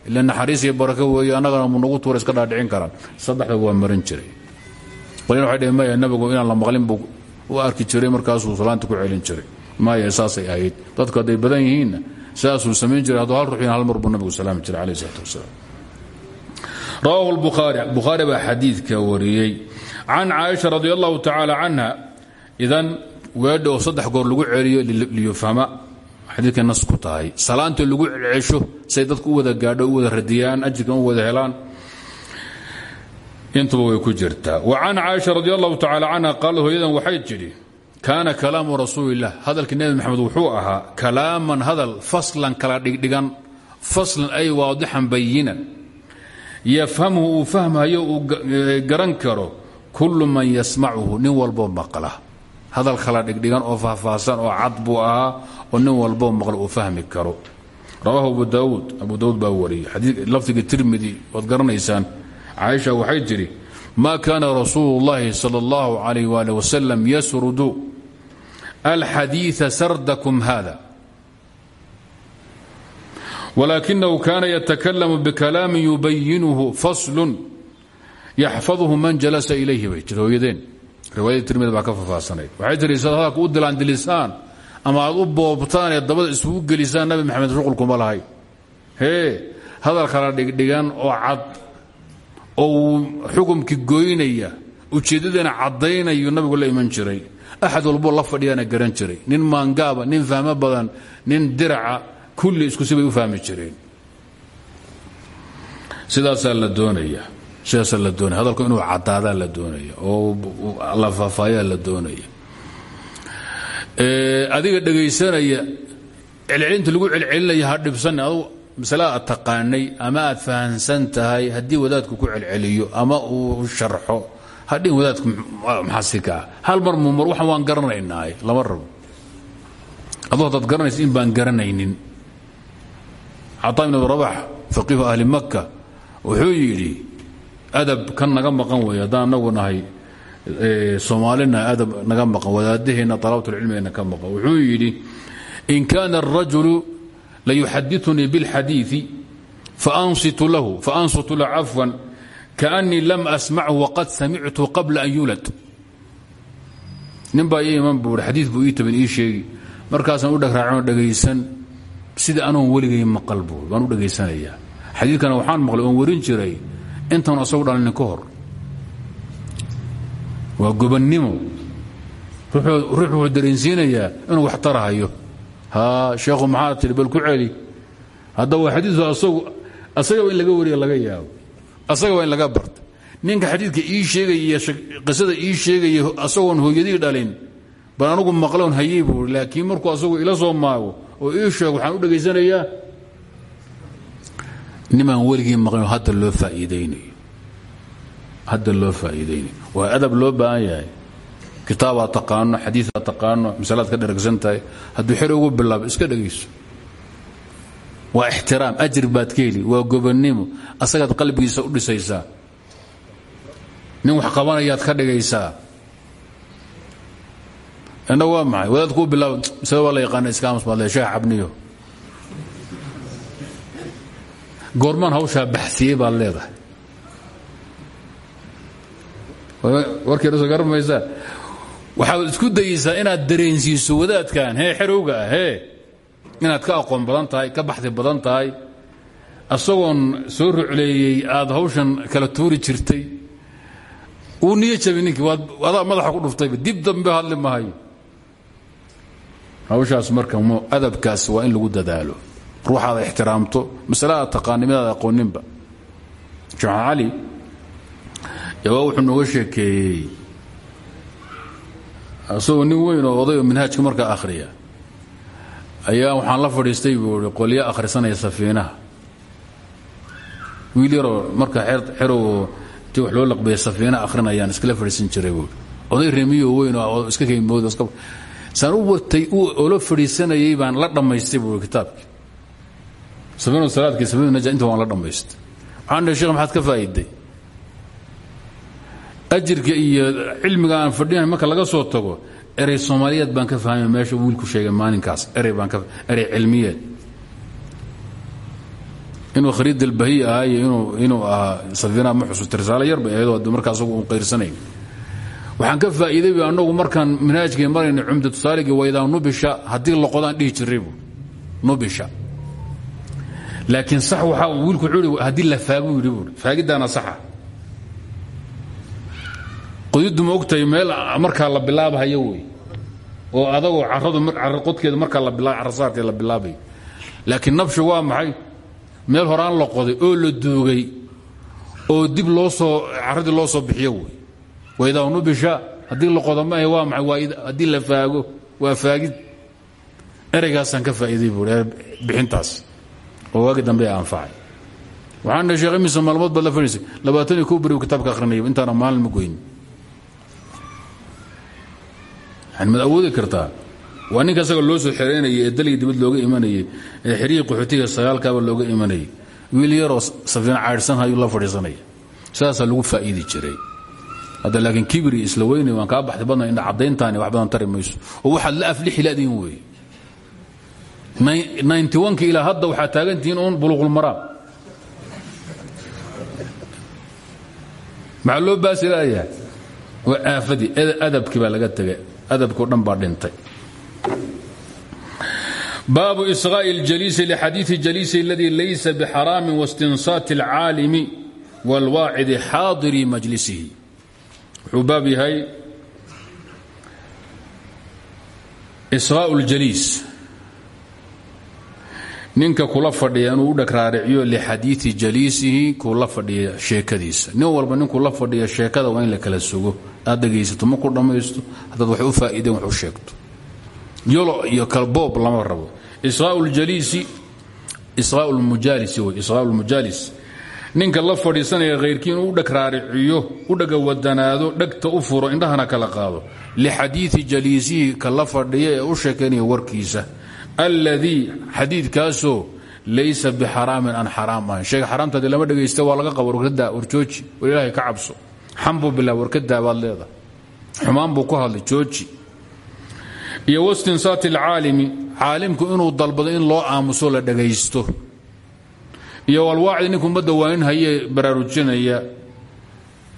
Speaker 1: ila naxariis iyo barako weeye annagana mu nagu tuura iska dhaadhicin karaan. Saddexda waa marin jiray. Qolina waxay dheheen maya nabigu inaan la maqlin buu u arki jiray markaasuu salaanta ku celin jiray. Maya saasay ahayd. Dadku hadday badan yihiinna saasuu samayn jiray hadduu hal hal mar buu nabigu salaami jiray calayh isalaatu wasalaam. Rawaahu lbukhaari bukhaari baa xadiidka wariyey. Can caaisha radi allahu tacaala canha idan weedha oo saddex goor lagu celiyo liyufhama xadiidkay nas ku tahay. Salaanta lagu celcesho say dadku u wada gaadho u wada radiyaan ajirkan u wada helaan intuba way ku jirtaa wa can caaisha radi allahu tacaala canha qaalad hooyadan waxay tidhi kaana kalaamu rasuulilah hadalkii nebi maxamed wuxuu ahaa kalaaman hadal faslan kala dhigdhigan faslan ay waadixan bayinan yafhamhu uu fahmayo garan karo kullu man yasmacuhu nin walboo maqla. Hadal kala dhigdhigan oo faahfaahsan oo cad buu ahaa oo nin walboo maqla uu fahmi karo rawaahu abu daauud abu daauud baa wariyey lafdiga tirmidi waad garanaysaan caaisha waxay tidhi ma kaana rasuulu اllahi salى اllahu alayh wali wasalam yasrudu alxadiiثa sardakum hada walaakinahu kana yatakalamu bikalaami yubayinuhu faslun yaxfadhu man jalasa ilayhi bay jir hooyadeen riwaayadii tirmidi baa ka faahfaahsanayd waxay tihi saad hadalka u dilaandilisaan ama aad u boobtaan ee dabada isugu gelisaan nabi maxamed shuqulkuma lahay. Hee hadal kala dhigdhigan oo cad oo uu xukumkii goynaya ujeeddadiina caddaynayu nabigu la iman jiray. Axad walboo la fadhiyaana garan jiray. Nin maangaaba nin fahmo badan nin diraca kulli isku sibay u fahmi jireen. Sidaasaa la doonaya. Sidaasaa la doonaya. Hadalku inuu caddaadaa la doonaya. Oo la faafaayaa la doonaya adiga dhegaysanaya celcelinta lagu celcelinaya ha dhibsan adu masale aad taqaanay ama aad fahansan tahay haddii wadaadku ku celceliyo ama uu sharxo hadhin wadaadku maxasika hal mar mumar waxan waan garanaynaa lama rabo. Aduu haddaad garanaysa in baan garanaynin. Cataa ibn rabax faqiihu ahli maka wuxuu yidhi adab kan naga maqan weeye haddaan anagu nahay soomaalina adab naga maqan wadaadaheenna alabatulcilmigeenna ka maqan wuxuu yidhi in kaana الrajulu layuxadiثunii bاlxadiiثi faansitu lahu faansitu lahu cafwan kaأnii lam asmachu waqad samictu qabla an yulad nin baa ii iman buu xadii buu ii taban ii sheegi markaasaan u dhagraacanoo dhegaysan sida anoon weligay maqal buu baan u dhegaysanayaa xadiidkana waxaan maqlay oon warin jiray intaan asagu dhalinin ka hor waa gobannimo ruux wuxuu dareensiinayaa inuu wax tarahayo. Ha sheekhu maxaa tihi bal ku celi. Hadda waa xadiiu asagu asagaba in laga wariya laga yaabo. Asagaba in laga barta. Ninka xadiidka ii sheegaya qisada ii sheegaya asagoon hooyadii dhalin bal maqloon hayey laakiin markuu asagu ila soo maago oo ii sheego waxaan u dhegaysanayaa
Speaker 2: nimaan weligii maqan hadda loo faaiidaynayo hadda loo faa'iidaynayo waa adab loo baahan yahay. Kitaabaad taqaano xadiiaad taqaano masalaad ka dheragsan tahay hadduu xer ugu bilaabo iska dhegayso. Waa ixtiraam ajir baad ka heli waa gobonnimo asagaad qalbigiisa u dhisaysaa. Nin wax qabanayaad ka dhigaysaa. Inna waa maxay? Wadaadkuu bilaabo masale waa la yaqaana iskaamus baad le sheekh xabniyo goormaan hawshaa baxsiyey baad leedahay warkiiso garmaysaa waxaad isku dayeysaa inaad dareensiiso wadaadkan hee xerowga ah hee inaad ka aqoon badan tahay ka baxdi badan tahay. Asagoon soo rucleeyey aad hawshan kala tuuri jirtay. Uu niyo jabi ninkii waad adaa madaxa ku dhuftayba dib dambe hadli mahayo hawshaas marka adabkaas waa in lagu dadaalo. Ruuxaada ixtiraamto masaladaad taqaani midaad aqooninba. Sheekh cali yabaa wuxuu nooga sheekeeyey. Asagoo nin weyn oo oday oo manhaajka markaa akhriya. Ayaa waxaan la fadhiistay buu i qolyo akhrisanaya safiinaha. Wiil yaroo marka xerow ti wax loo laqbeeya safiina akhrinayaan iskala fadhiisan jiray oday remiyo weyn oo iska kaymood saan u watay oola fadhiisanayay baan la dhammaystay buu kitaabkii. Safiinu salaadkii safiinu naja inta waan la dhammaystay waxaan shekh maxaad ka faa'iday ajirka iyo cilmiga aan fadhinan marka laga soo tago erey soomaaliyeed baan ka fahmay meesha wiilku sheegay maalinkaas. Erey cilmiyeed. Inuu khariid albahiy ahaa iyo inuu ahaa safiinaha ma xusuusta risaalo yar bay ahayd marka asagu waxaan ka faa'iiday bu annagu markaan manhaajkii marayna cumda tusaaligii waydaa nubisha haddii loqodaan dhihi jiray bu nubisha. Laakiin sax waxaa wiilku wuxuu ihi la faagu yidhi buui faagiddaana saxa qodiddu ma ogtahay meel markaa la bilaabhayo wey? oo adagoo caradu qodkeeda markaa la bilaabayo laakiin nabshu waa maxay? Meel horaan la qoday oo la duugay oo dib loo soo caradii loo soo bixiyo wey? Waydaa nubisha haddii la qodo maahe waa maxay? Haddii la faago waa faagid. Ereygaasaan ka faa'iiday buui bixintaas. Oo waagi dambe anfacay. Waxaan dhahay sheekh imise maalmood baad la fadhiisay labaatan iyo kow beri kitaabka akhrinaya intaana maalin ma goyn yani maad awoodi kartaa waa ninka isaga loo soo xereynayay ee dalgii dibad looga imanayay ee xeryihii qaxootiga sagaalkaaba looga imanayay wiil yaroo safiina caydhsan hayuu la fadhiisanaya sidaasaa lagu faa'iidi jiray. Hadda laakiin kibri isla waan kaa baxday badna indha caddayntaani wax badan tari oo waxaad la aflixi laadiin weeye. Ninty-one-ki ilaa hadda waxaad taagantihiin uun buluqulmaraam maxaa loo baasi laayahay waa aafadii adabkii adabkii o dhan baa dhintay baabu isqaaءi اljaliisi lxadiiثi jaliisi اladii laysa bxaraami wastinsaati اlcaalimi wاlwaacidi xaadiri majlisihi wuxuu baab yahay isqaaء اljaliis ninka kula fadhiya inuu u dhagraariciyo lixadiiثi jaliisihi kula fadhiya sheekadiisa nin walba ninkuu la fadhiya sheekada waa in la kala sugo aad dhegaysato ma ku dhammaysto haddaad wax u faa'iideen wax u sheegto. Yolo iyo kalboob lama rabo. Isqaa'u ljaliisi isqaa'u lmujaalisi wey isqaa'u lmujaalis ninka la fadhiisanaya khayrkii u dhagraariciyo u dhagawadanaado dhegta u furo indhahana kala qaado. Lixadiiثi jaliisihi ka la fadhiya u sheekaynaya warkiisa. Alladii xadiidkaasoo laysa bixaraamin aan xaraam ahayn. Sheega xaraamtaadi lama dhegaysta waa laga warkadaa warjooji war ilaahay ka cabso xam buu bilaab warkadaa baad leedahay. Xumaan buu ku hadlay jooji. Iyo wastinsaati alcaalimi caalimku inuu dalbado in loo aamuso la dhagaysto. Iyo walwaacdi ninku ummadda waaninhayee baraarujinaya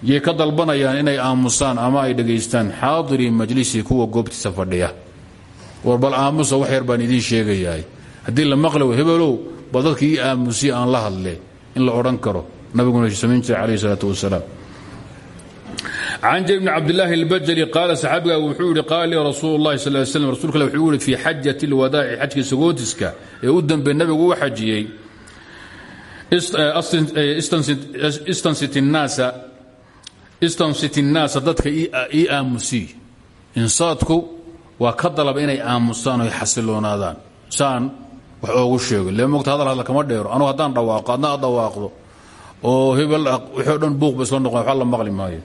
Speaker 2: yay ka dalbanayaan inay aamusaan ama ay dhagaystaan xaadiri majlisi kuwa goobtiisa fadhiya. War bal aamusa wax yar baan idiin sheegayahay. Haddii la maqla hebelow bal dadka aan la hadle in la odhan karo. Nabiguna samayn jiray calayh isalaatu wasalaam can jabir bn cabdilaahi albajali qaala saxaabigaa wuxuu yihi qaala lii rasuul lahi sal slm rasuulka wuxuu yihi fii xajati lwadaaci xajkiisa gootiska ee u dambey nabigu u xajiyey istansit innaasa dadka ii aamusii insaadku waa ka dalaba inay aamusaan oy xasiloonaadaan saan wax oogu sheegin le mogta hadal hadla kama dheero anugu haddaan dhawaaqo adna ad dhawaaqdo oo hebel waxoo dhan buuqba isla noqon waxba la maqli maayo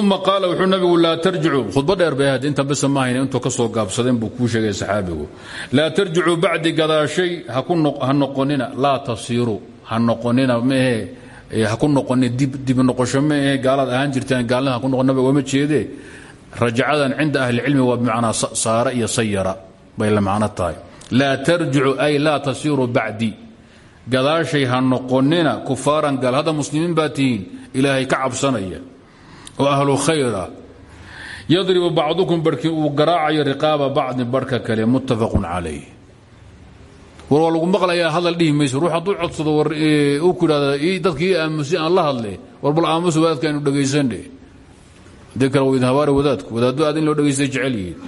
Speaker 2: uma qaala wuxuu nabigu laa tarjicuu khudba dheer bay ahayd. Intan bese ma hayn intuu gaabsadeen buu kuu sheegay saxaabigu. Laa tarjicuu bacdi gadaashay ha noqonina laa tasiiruu ha noqonina maehe ha ku noqoni dib noqosho maehe gaalaad ahaan jirteen gaalnida ha ku noqon nabiga ooma jeedee rajacadan cinda ahlicilmi waa bimacnaa saara iyo sayara bay la macno tahay. Laa tarjicu ay laa tasiiruu bacdi. Gadaashay ha noqonina kufaaran gaal. Hadda muslimiin baa tihiin ka cabsanaya oo ahlu khayra yadribu bacdukum barhkii uu garaacayo riqaaba bacdin barhka kale muttafaqun calayh. War waa lagu maqlayaa hadal dhihi mayso ruux hadduu codsado war uu ku idhahda dadka ii aamusi aan la hadle war bal aamusa wadaadka aynu dhegaysanne haddii kale waa idin habaari wadaadku wadaaddu aad in loo dhegaystay jecel yihiin.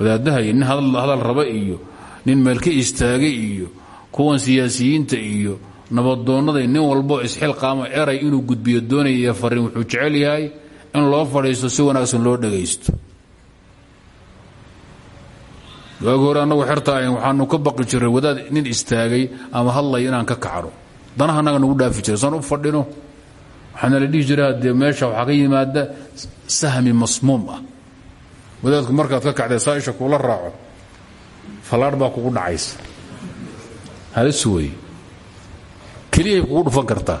Speaker 2: Wadaadahay nin hadal raba iyo nin meel ka istaagay iyo kuwan siyaasiyiinta iyo nabadoonnaday nin walbo isxilqaamo eray inuu gudbiyo doonaya iyo fariin wuxuu jecel yahay in loo fadhiisto si wanaagsan loo dhagaysto. Waagi hore annagu xertaa waxaanu ka baqi jiray wadaad nin istaagay ama hadlaya inaan ka kacno danaha annaga nagu dhaafi jiray saan u fadhino. Waxaana la dhihi jiray haddee meesha waxaa ka yimaada sahmi masmuum ah. Wadaadku markaad ka kacday saaisha kuula raaco fallaadh baa kugu dhacaysa. Halis wey keliyahay kugu dhufan kartaa.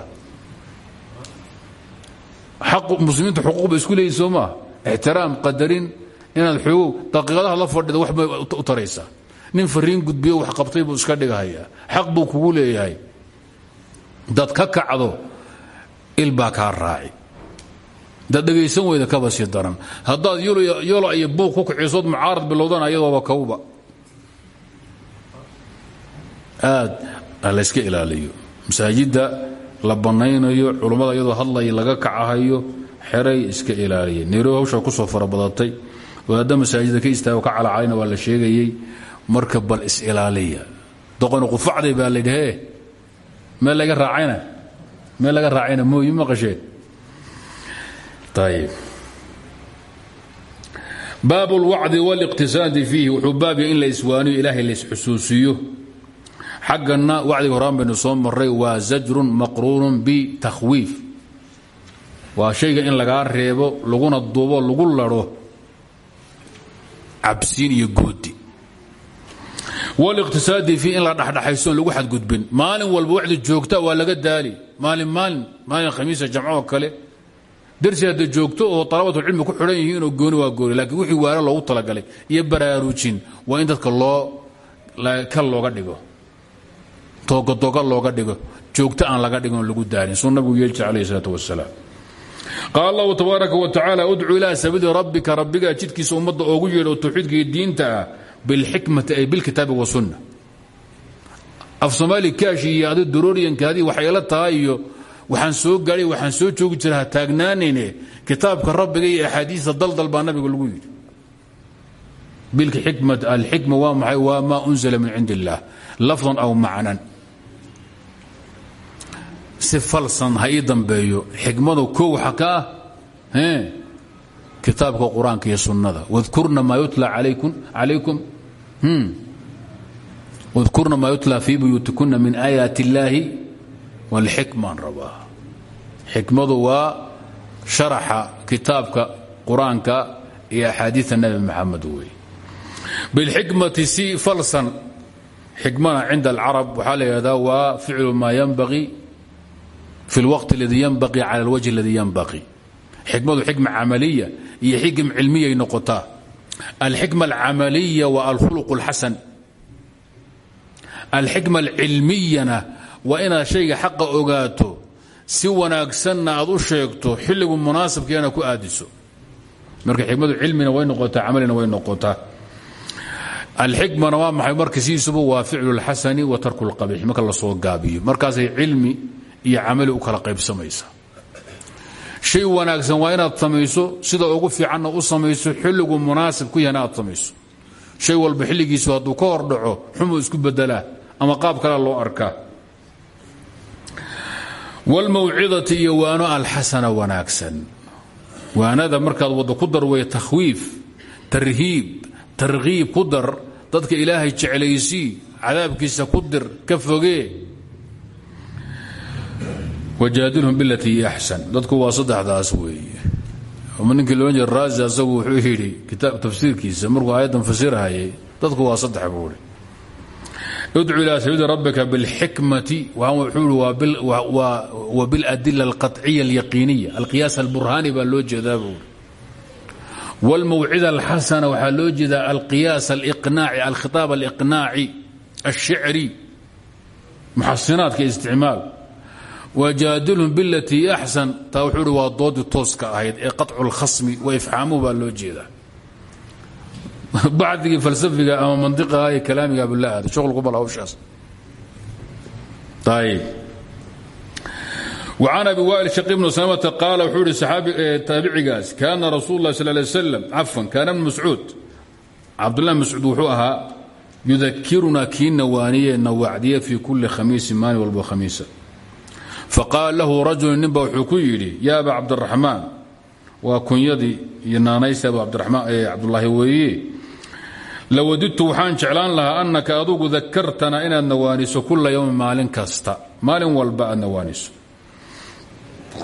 Speaker 2: Muslimiinta xuquuq isku leeyihiin soo maa ixtiraam qadarin inaad xoogow daqiiqadaha la fadhida wax bay u taraysaa. Nin fariin gudbiyo wax qabtay buu iska dhigahayaa xaq buu kugu leeyahay. Dad ka kacdo il baa kaa raaci. Dad dhegaysan weyda kaba sii daran. Haddaad yola iyo buuq ku kicisood mucaarad bilowdana iyadooba kawba aad layska ilaaliyo masaajidda la bannaynayo culummada iyadoo hadlaya laga kacahayo xeray iska ilaaliya nairobi hawshaa ku soo farabadatay. Wadaadda masaajidda ka istaago ka calacalina waa la sheegayey marka bal is-ilaaliya doqoni qufacday baa laydhahee meel laga raacayna meel laga raacayna mooyi maqasheen ayib baab اlwacdi wاliqtisaadi fiihi wuxuu baab yahay in la iswaaniyo ilaahay xaggana wacdiga horaan baynu soo maray waa zajrun maqruunun bitakhwiif waa shayga in lagaa reebo laguna duubo lagu laro cabsiin iyo goodi wاliqtisaadi fiihi in la dhexdhexaysoon lagu xadgudbin. Maalin walba wacdi joogta waa laga daali. Maalin maalin maalin khamiisa joogto oo alabatulcilmi ku xidhan yihiinoo gooni waa gooni lakiin wixii waalo loogu talagalay iyo baraarujin waa in dadka loo ka looga dhigo toogadoga looga dhigo joogto aan laga dhiginoo lagu daalin. Suu nabigu yeeli jir alayh isalaat wasalaam qaal allahu tabaaraka wa tacaala udcu ilaa sabiili rabbika rabbigaa jidkiisa ummadda oogu yeedho tawxiidkii diinta ah bilxikmati ay bilkitaabi wasunna af soomaali kaashi iyo adi darooriyankaadii waxayla tahay iyo waxaan soo gaadhay waxaan soo joogi jira ha taagnaanayne rabbiga iyo axaadiista daldal baa nabiga lagu yidhi. Bilxikmati alxikma waa maxay? Waa maa unzila min cindi lafdan aw macnan si falsan ha ii dambeeyo xikmadu ko waxa ka ah kitaabka qur'aanka iyo sunnada. Wadkurna maa yutla calaykum wadkurna maa yutla fii buyuutikuna min aayaat illaahi walxikmaan rabaa. Xikmadu waa sharaxa kitaabka qur'aanka iyo axaadiia nabi maxamed wey. Bilxikmati si falsan xikmana cinda alcarab waxaa la yidhahdaa waa ficlu maa yanbaqii fi اlwaqti اladii yanbaqii cala اlwajhi اladii yanbaqii xikmadu xikma camaliya iyo xikm cilmiyay noqotaa alxikma alcamaliya waa alkhuluq اlxasan alxikma alcilmiyana waa inaad shayga xaqa ogaato si wanaagsanna aad u sheegto xilligu munaasabkeena ku aadiso marka xikmadu cilmina way noqotaa camalina way noqotaa alxikmana waa maxay marka sidiisuba waa ficlu اlxasani wa tarku اlqabiix marka la soo gaabiyo markaasay cilmi iyo camali u kala qaybsamaysa. Shay wanaagsan waa inaad samayso sida ugu fiicanna u samayso xilligu munaasib ku yahana aad samayso. Shay walba xilligiisu hadduu ka hor dhaco xumuu isku bedelaa ama qaab kale loo arkaa. Wاlmawcidati iyo waano alxasana wanaagsan. Waanada markaad waddo ku darway takhwiif tarhiib tarkiib ku dar. Dadka ilaahay jeclaysii cadaabkiisa ku dir ka fogee wajaadilhum bilatii axsan dadku waa saddexdaas weeye. Ninkii loodhan jira raazi asagu wuxuu yidhi kitaab tafsiirkiisa markuu aayaddan fasirahayay dadku waa saddex buuri idcu ilaa sabiili rabbika bilxikmati wuxuu i wa biladila alqaطciya alyaqiiniya alqiyaas alburhaani baa loo jeedaa buuri wاlmawcida alxasana waxaa loo jeedaa alqiyaas aliqnaaci alkhitaab aliqnaaci alshicri muxasinaadka isticmaal wajaadilhum bilatii axsan taa wuxuu hi waa doodii tooska ahayd ee qaطcu اlkhasmi wa ifxaamuhu baa loo jeedaa [laughs] bacdigii falsafiga ama mandiqaha ee kalaamiga bula aada shuqlku bal hawshaas ayb وcan abi wail shaq bnu slmta qaala wuxuu ihi taabicigaas kaana rasuul اlah sal lay slam cafan kaana bn mascuud cabdullah mascuud wuxuu ahaa yudakiruna kii nawaaniye nawacdiye fii kuli khamiisin maalin walba khamiisa faqaala lahu rajulu ninba wuxuu ku yidhi ya aba cabdiraxmaan waa kunyadii iyo naanaysi abu cabdulaahi weeye. Lawadidtu waxaan jeclaan lahaa annaka adugu dakartana inaad nawaaniso kula yowmin maalin kasta. Maalin walba aad nawaaniso.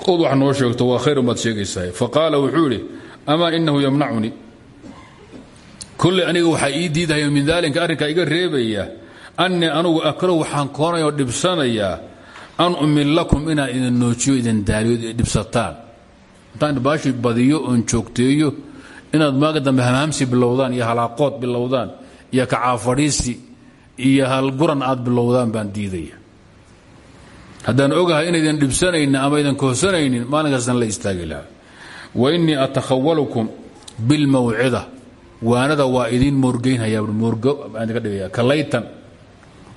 Speaker 2: Od wax noo sheegto waa khayr umaad sheegaysaa faqaala wuxuu idhi amaa inahu yamnacunii kulley aniga waxaa ii diidahaya min daalika arrinkaa iga reebaya annii anugu akrahu waxaan koonaya oo dhibsanayaa an umil lakum inaan idin noojiyo idin daaliyo dhibsataan. Intaan baashi badiyo oon joogteeyo inaad maaga dambe bilowdaan iyo halaaqood bilowdaan iyo kacaafadhiisi iyo halguran aad bilowdaan baan diidaya. Haddaan ogahay inaydan dhibsanaynin ama aydan kohsanaynin maalinkaasaan la istaagi wa innii atakhawalukum bilmawcida waanada waa idiin moorgeynhayaa moorgo baan idinka dhigaya kalaytan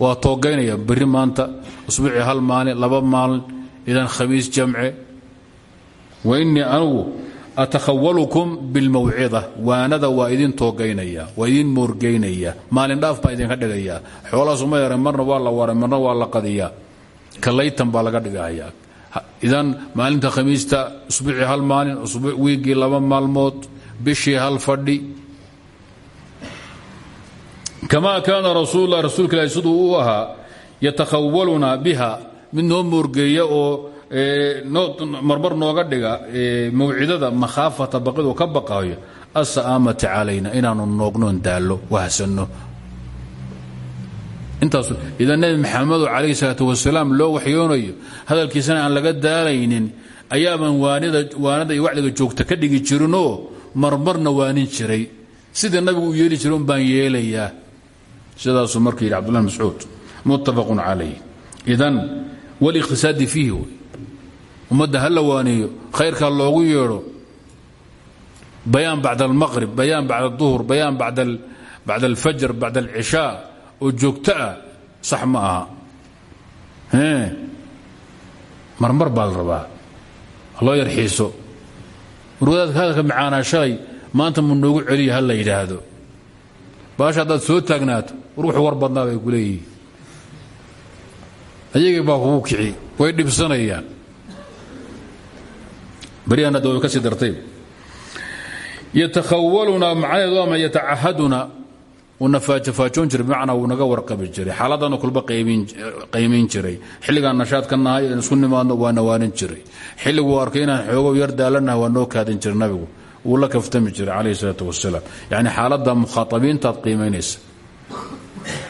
Speaker 2: waa toogaynaya berri maanta usbuucii hal maalin laba maalin idan khamiis jamce. Wa innii anugu atakhawalukum bilmawcida waanada waa idin toogaynaya waa idin moorgeynaya maalin dhaaf baan idinka dhigayaa. Xoolahaasuma yara marna waa la waray marna waa la qadiyaa. Kalaytan baa laga dhigaya idan maalinta khamiista usbuucii hal maalin wiigii laba maalmood bishii hal fadhi kamaa kaana rasuullah rasuulka ilahi siduu u ahaa yatakhawaluna biha mid noo moorgeeya oo marmar nooga dhiga mawcidada makhaafata baqiduu ka baqayo asa'aamati calayna inaanu noognoon daallo wahsanno intaas idan nebi maxamedo calayhi salaatu wasalaam loo waxyoonayo hadalkiisana aan laga daalaynin ayaaban waanada iyo wacdiga joogta ka dhigi jirinoo marmarna waanin jiray sidii nabigu u yeeli jira un yeelayaa sidaasuu marka yidhi cbdullah mascuud muttafaqun calayh. Idan waliqtisaadi fiihi wey ummadda ha la waaniyo khayrkaa loogu yeedho bayaan bacda almaqrib bayaan bacda aduhur bayaan bacda alfajr bacda alcishaa oo joogto ah sax ma aha. Marmar baa la rabaa. Loo yar xiiso warwadaadka hadalka macaanaa shalay maanta mu celiya ha la baasha haddaad soo taagnaato war wuxuu war badnaa bay ku leeyihiin. Baa kugu kici way dhibsanayaan. Baryahan hadda ka sii dartay. Yatakhawaluna macnaheedu ama yatacahaduna. Uuna faajafaajoon jiray bimacnaa wuu naga warqabi jiray. Xaaladana kulba qaymayn jiray. Xilligaan nashaad ka nahay isku nimaadno waa nawaanin jiray. Xilliguu arkay xoogow yar daalanaha waa noo kaadin jiray wuu la kaftami jiray calayhi salaatu wasalaam yacni xaaladda mukhaatabiintaad qiimaynaysa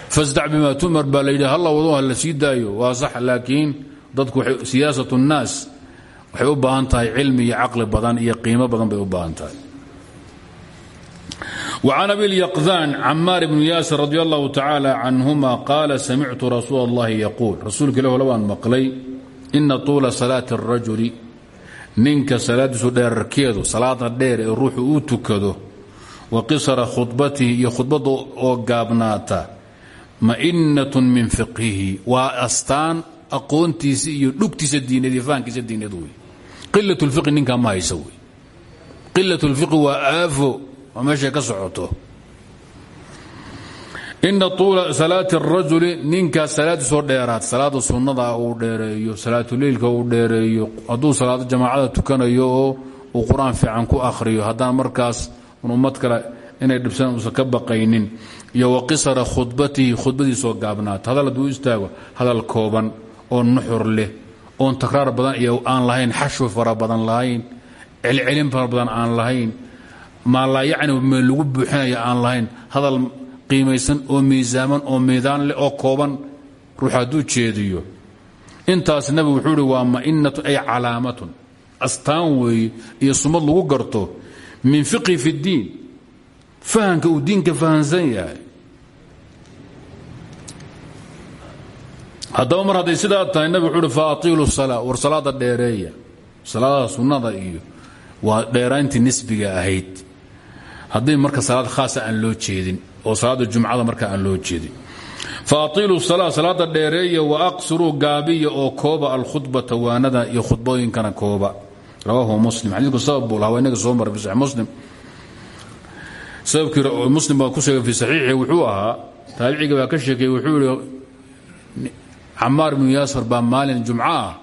Speaker 2: fasdac bimaa tumar baa layidhi halla wado ha la sii daayo waa sax laakiin dadku siyaasat nnaas waxay u baahan tahay cilmi iyo caqli badan iyo qiimo badan bay u baahan tahay وعن أبي اليقذان عمار بن ياسر رضي الله تعالى عنهما قال سمعت رسول الله يقول رسولك له ninka salaadiisu dheerarkeedu salaada dheer ee ruuxu u tukado wa qisara khudbatihi iyo khudbadda oo gaabnaata ma'inatun min fiqhihi waa astaan aqoontiisa iyo dhugtiisa diinad iyo fahankiisa diinad wey qilat ninka ma haysa wey qilat lfiqi waa aafo waa meeshay ka socoto ina tuula salaati الrajuli ninkaa salaadiisoo dheeraad salaada sunnada uu dheereeyo salaatuleilka uu dheereeyo hadduu salaado jamaacada tukanayo oo uu fiican ku akhriyo haddana markaas ummad kale inay dhibsan uusan ka baqaynin iyo wa qisara khudbatihi khudbadiisoo gaabnaata hadal hadduu istaago hadal kooban oo nuxur leh oon takraar badan iyo aan lahayn xashwi fara badan lahayn celcelin fara badan aan lahayn maalaa yacni meel lagu buuxinaya aan lahayn hadal qiimaysan oo miisaaman oo miidaan leh oo kooban ruux hadduu jeediyo. Intaas nabigu wuxuu ihi waa ma'inatun ay calaamatun. Astaan weeye iyo sumad garto min fiqhi fi اddiin fahanka uu diinka fahansan yahay. Haddaba mar hadday sidaa tahay nabig wuxuu uhi faatiilu salaa war salaada dheereeya salaadaha sunnada iyo waa dheerayntii nisbiga ahayd. Hadday marka salaad khaasa aan loo jeedin oo salaada jumcada marka aan loo jeedin. Faatiilu salaa salaada dheereeya wa aqsiruu gaabiya oo kooba alkhudbata waanada iyo khudbooyinkana kooba. Rawaahu muslim. Xadiidku sabab buu lahaa soo maray fi muslim. Sababkii muslim baa ku sheegay fi saxiixi wuxuu ahaa taabiciga baa ka sheekeeyey wuxuu yihi camaar ibnu yaasir baa maalin jumca ah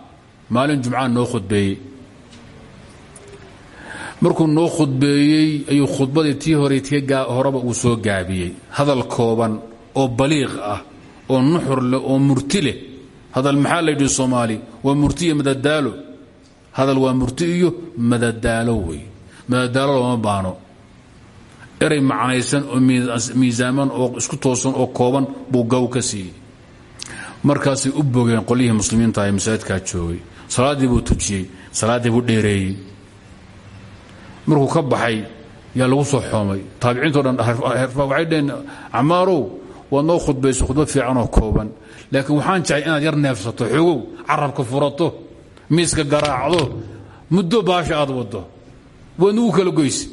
Speaker 2: maalin jumcaa noo khudbeeyey markuu noo khudbeeyey ayuu khudbadii tii hore tii horeba uu soo gaabiyey. Hadal kooban oo baliiq ah oo nuxur leh oo murti leh. Hadal maxaa soomaali? Waa murti madadaalo. Hadal waa murti iyo madadaalo wey. Madadaalo looma baano eray macnaysan oo miisaaman oo isku toosan oo kooban buu gaw ka siiyey. Markaasay u bogeen qolyihii muslimiinta ee masaajidkaa joogay. Salaaddii buu tujiyey salaaddii buu dheereeyey markuu ka baxay yaa lagu soo xoomay. Taabiciinto dhan waxay dheheen camaarow waad noo khudbayso khudbad fiicanoo kooban. Laakiin waxaan jecay inaad yar neefsato xogow carabka furato miiska garaacdo muddo baasha aad waddo. Waa nugu kala goyse.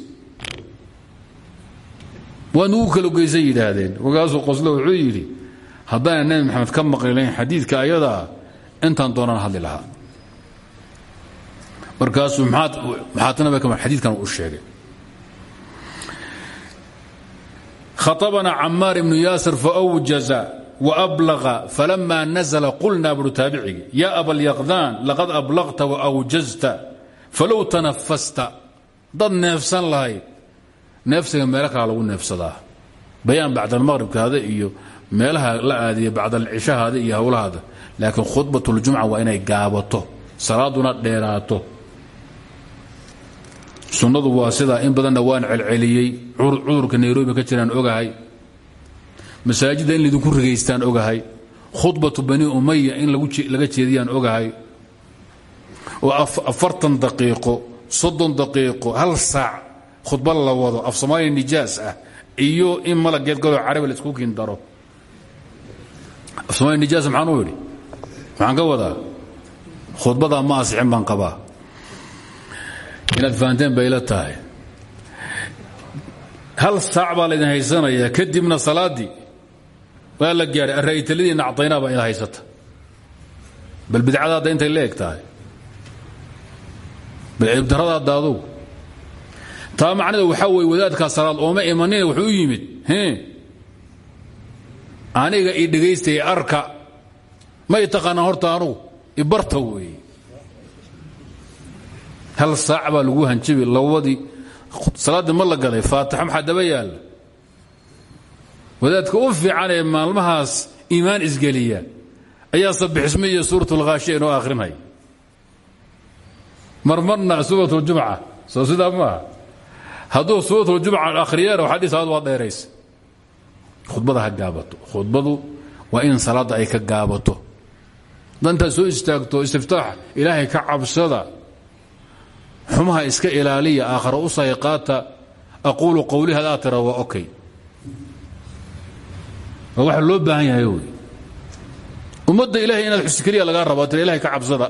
Speaker 2: Waa nugu kala goysay yidhaahdeen. Markaasuu qoslo wuxuu yidhi haddaana nebi maxamed ka maqli lahayn xadiidka ayadaa intaan hadli lahaa markaasuu maxaatinaba xadiidkan u sheegay khaطبna camaar ibnu yaasir faأwjaza وأbلغa falama nazla qulna buru taabicigi ya abalyaqdaan laqad ablaqta وأwjazta falow tanafasta dad neefsan lahayd neefsiga meelo kala lagu neefsadaa bayaan bacd almaqribkaada iyo meelaha la aadiya bacd alcishahaada iyo howlahaada laakiin khudbaة اljumca waa inay gaabato salaaduna dheeraato sunnadu waa sidaa in badanna waan celceliyey. Cudurka nairobi ka jiraan ogahay. Masaajidda in laydinku rigaystaan ogahay. Khudbatu bani umaya in laga jeediyaan ogahay. Oo afartan daqiiqo soddon daqiiqo hal saac khudba la wado af soomaaliya nijaas ah iyo in malageedgaloo carabi la isku kiindaro af somalia nijaas maxaan u idhi maxaan ka wadaa? Khudbadaa ma asixin baan qabaa inaad fahanteen bay la tahay. Hal saac baa laydin haysanayaa kadibna salaaddii waa la gaadhay ara'aytaladiina acdaynaa baa id haysata. Bal bidcadaadda intay la eg tahay bal ciibdaradaadda adugu. Taa macnada waxaa weeye wadaadkaa salaad ooma imanina wuxuu u yimid aniga i dhegaystay arka ma taqaanaan horta anugu ibarta weeye hal saac baa lagu hanjabi labadii salaadii ma la galay faatixo maxaa daba yaalla wadaadka u fiican ee maalmahaas iimaan isgeliya ayaa sabixismo iyo suuratulkhaashiya inoo akhrinhaya marmarna suuratljumaca soo sidaa maaha hadduu suuratljumaca akhriyana waxaa dhi salaad waa dheeraysa khudbada ha gaabato. Khudbadu waa in salaadda ay ka gaabato. Dantaad soo istaagto istiftaax ilaahay ka cabsada xumaha iska ilaaliya aakhara u sayqaata aquulu qowli hadaa tira waa okay. Waa waxa loo baahan yahay wy ummadda ilahay inaad xusi keliya lagaa rabaa ilahay ka cabsada.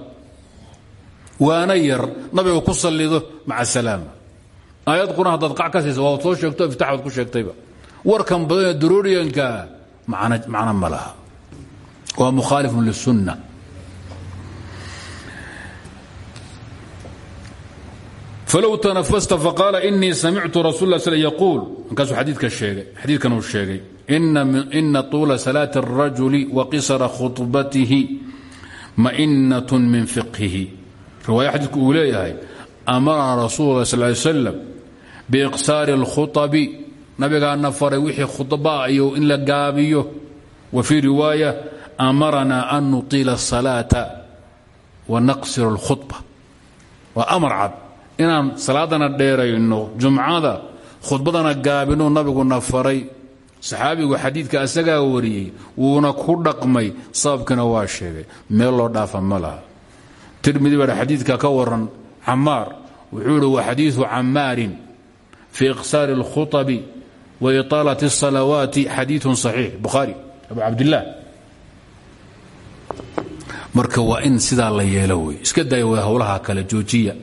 Speaker 2: Waana yar nabiga ku sallido maca salaama aayad quraan haddaad qac ka siisa waad soo sheegto iftax baad ku sheegtayba. Warkan badanee daruuriyanka macno ma laha. Waa mukhaalifun lisunna falow tanafasta faqaala inii samictu rasul la sl yaquul markaasuu xadiidka sheegay xadiidkan uu sheegay ina طuula salaati الrajuli wa qisara khubatihi mainat min fiqhihi riwaaya xadiidku uu leeyahay amarana rasul اlah sal ly slam biiqsaari اlkhuطbi nabigaana faray wixii khudba iyo in la gaabiyo wa fii riwaaya amaranaa an nutiila الsalaata wa naqsir اlkhudba waa amar cad inaan salaadana dheerayno jumcada khudbadana gaabino nabiguna faray saxaabigu xadiidka asagaa wariyey wuuna ku dhaqmay sababkiina waa sheegay meel loo dhaafa ma laha tirmidi baa xadiidka ka waran camaar wuxuu ihi wa xadiiu camaarin fii iqsaari اlkhuطbi wa iطaalaة الsalawaati xadiiثu صaxiix bukhaari abu cabdilah marka waa in sidaa la yeelo wey iska daaya w howlaha kale joojiya